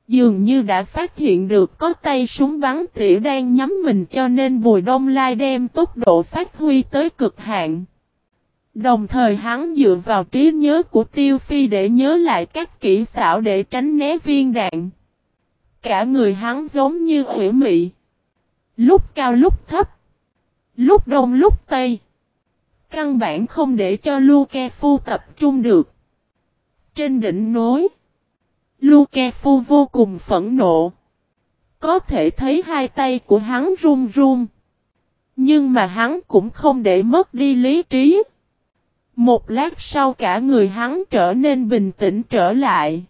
Dường như đã phát hiện được có tay súng bắn tỉa đang nhắm mình cho nên Bùi Đông Lai đem tốc độ phát huy tới cực hạn. Đồng thời hắn dựa vào trí nhớ của Tiêu Phi để nhớ lại các kỹ xảo để tránh né viên đạn. Cả người hắn giống như ủy mị. Lúc cao lúc thấp. Lúc đông lúc tây. Căn bản không để cho Luke Phu tập trung được. Trên đỉnh núi. Luke Phu vô cùng phẫn nộ. Có thể thấy hai tay của hắn run run. Nhưng mà hắn cũng không để mất đi lý trí. Một lát sau cả người hắn trở nên bình tĩnh trở lại.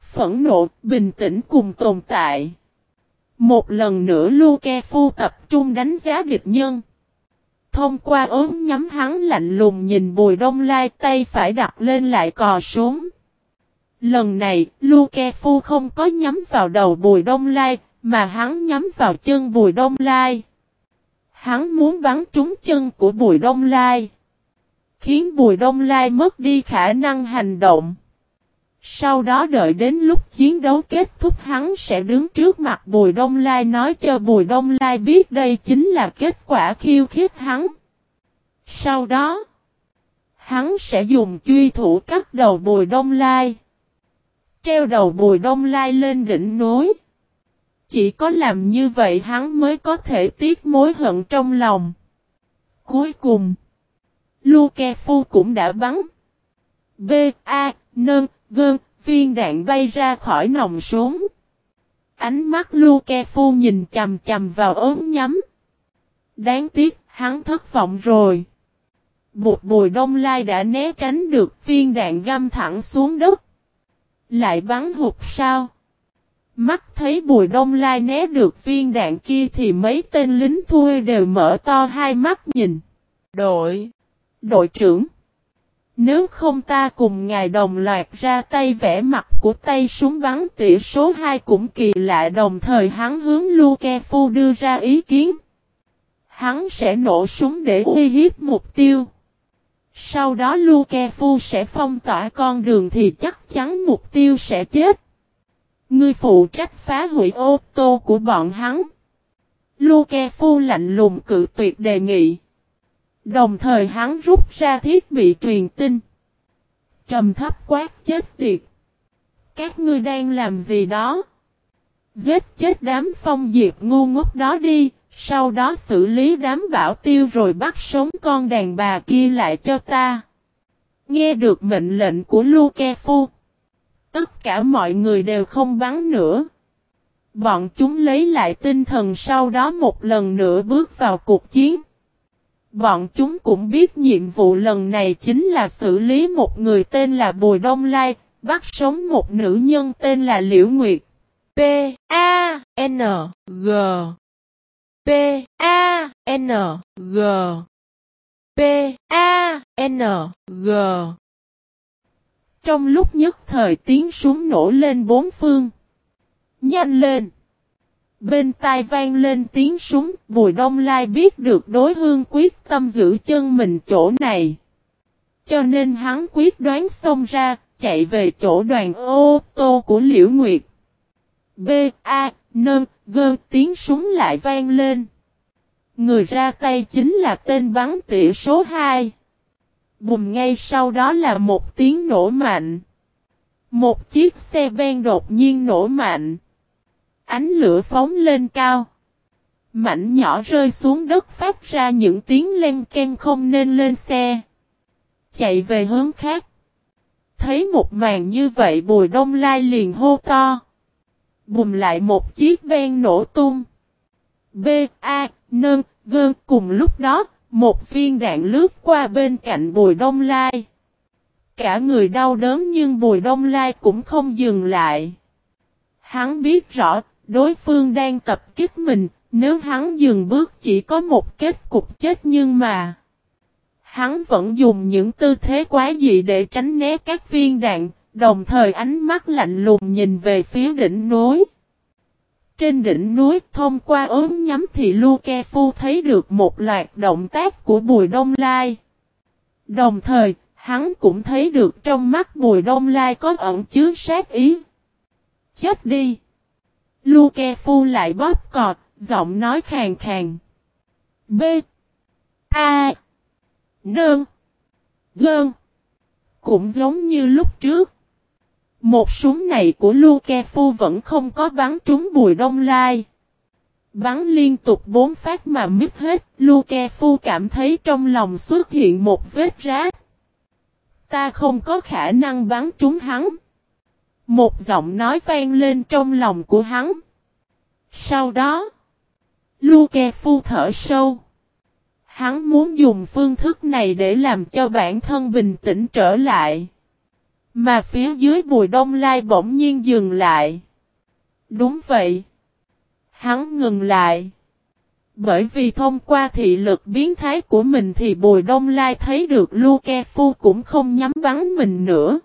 Phẫn nộ, bình tĩnh cùng tồn tại. Một lần nữa Luke Phu tập trung đánh giá địch nhân. Thông qua ốm nhắm hắn lạnh lùng nhìn bùi đông lai tay phải đặt lên lại cò xuống. Lần này, Luke Phu không có nhắm vào đầu bùi đông lai, mà hắn nhắm vào chân bùi đông lai. Hắn muốn bắn trúng chân của bùi đông lai. Khiến bùi đông lai mất đi khả năng hành động. Sau đó đợi đến lúc chiến đấu kết thúc hắn sẽ đứng trước mặt Bùi Đông Lai nói cho Bùi Đông Lai biết đây chính là kết quả khiêu khích hắn. Sau đó, hắn sẽ dùng truy thủ cắt đầu Bùi Đông Lai. Treo đầu Bùi Đông Lai lên đỉnh núi. Chỉ có làm như vậy hắn mới có thể tiết mối hận trong lòng. Cuối cùng, Luke Phu cũng đã bắn. B, A, Nơn, gơn, viên đạn bay ra khỏi nòng súng. Ánh mắt Luke Phu nhìn chầm chầm vào ốm nhắm. Đáng tiếc, hắn thất vọng rồi. Bụt bùi đông lai đã né tránh được viên đạn găm thẳng xuống đất. Lại bắn hụt sao? Mắt thấy bùi đông lai né được viên đạn kia thì mấy tên lính thui đều mở to hai mắt nhìn. Đội! Đội trưởng! Nếu không ta cùng ngài đồng loạt ra tay vẽ mặt của tay súng bắn tỉa số 2 cũng kỳ lạ đồng thời hắn hướng Luke Phu đưa ra ý kiến. Hắn sẽ nổ súng để uy hiếp mục tiêu. Sau đó Luke Phu sẽ phong tỏa con đường thì chắc chắn mục tiêu sẽ chết. Ngươi phụ trách phá hủy ô tô của bọn hắn. Luke Phu lạnh lùng cự tuyệt đề nghị. Đồng thời hắn rút ra thiết bị truyền tin. Trầm thấp quát chết tiệt. Các ngươi đang làm gì đó? Giết chết đám phong diệp ngu ngốc đó đi, Sau đó xử lý đám bảo tiêu rồi bắt sống con đàn bà kia lại cho ta. Nghe được mệnh lệnh của Luke Phu. Tất cả mọi người đều không bắn nữa. Bọn chúng lấy lại tinh thần sau đó một lần nữa bước vào cuộc chiến. Bọn chúng cũng biết nhiệm vụ lần này chính là xử lý một người tên là Bùi Đông Lai, bắt sống một nữ nhân tên là Liễu Nguyệt. P A N G P A N G P A N G Trong lúc nhất thời tiếng súng nổ lên bốn phương. Nhanh lên! Bên tai vang lên tiếng súng, Bùi Đông Lai biết được đối hương quyết tâm giữ chân mình chỗ này. Cho nên hắn quyết đoán xông ra, chạy về chỗ đoàn ô tô của Liễu Nguyệt. B, A, N, G tiếng súng lại vang lên. Người ra tay chính là tên bắn tỉa số 2. Bùm ngay sau đó là một tiếng nổ mạnh. Một chiếc xe ben đột nhiên nổ mạnh. Ánh lửa phóng lên cao. Mảnh nhỏ rơi xuống đất phát ra những tiếng len ken không nên lên xe. Chạy về hướng khác. Thấy một màn như vậy Bùi Đông Lai liền hô to. Bùm lại một chiếc ben nổ tung. B, A, Nơn, Gơn cùng lúc đó, một viên đạn lướt qua bên cạnh Bùi Đông Lai. Cả người đau đớn nhưng Bùi Đông Lai cũng không dừng lại. Hắn biết rõ, đối phương đang tập kích mình, nếu hắn dừng bước chỉ có một kết cục chết nhưng mà... Hắn vẫn dùng những tư thế quá dị để tránh né các viên đạn, đồng thời ánh mắt lạnh lùng nhìn về phía đỉnh núi. Trên đỉnh núi thông qua ốm nhắm thì Luke Phu thấy được một loạt động tác của Bùi Đông Lai. Đồng thời, hắn cũng thấy được trong mắt Bùi Đông Lai có ẩn chứa sát ý. Chết đi! Luke Phu lại bóp cọt, giọng nói khàn khàn. B. A. Nương. Gơn. Cũng giống như lúc trước. Một súng này của Luke Phu vẫn không có bắn trúng bùi đông lai. Bắn liên tục bốn phát mà mít hết, Luke Phu cảm thấy trong lòng xuất hiện một vết rát. Ta không có khả năng bắn trúng hắn. Một giọng nói vang lên trong lòng của hắn. Sau đó, Luke Phu thở sâu. Hắn muốn dùng phương thức này để làm cho bản thân bình tĩnh trở lại. Mà phía dưới bùi đông lai bỗng nhiên dừng lại. Đúng vậy. Hắn ngừng lại. Bởi vì thông qua thị lực biến thái của mình thì bùi đông lai thấy được Luke Phu cũng không nhắm bắn mình nữa.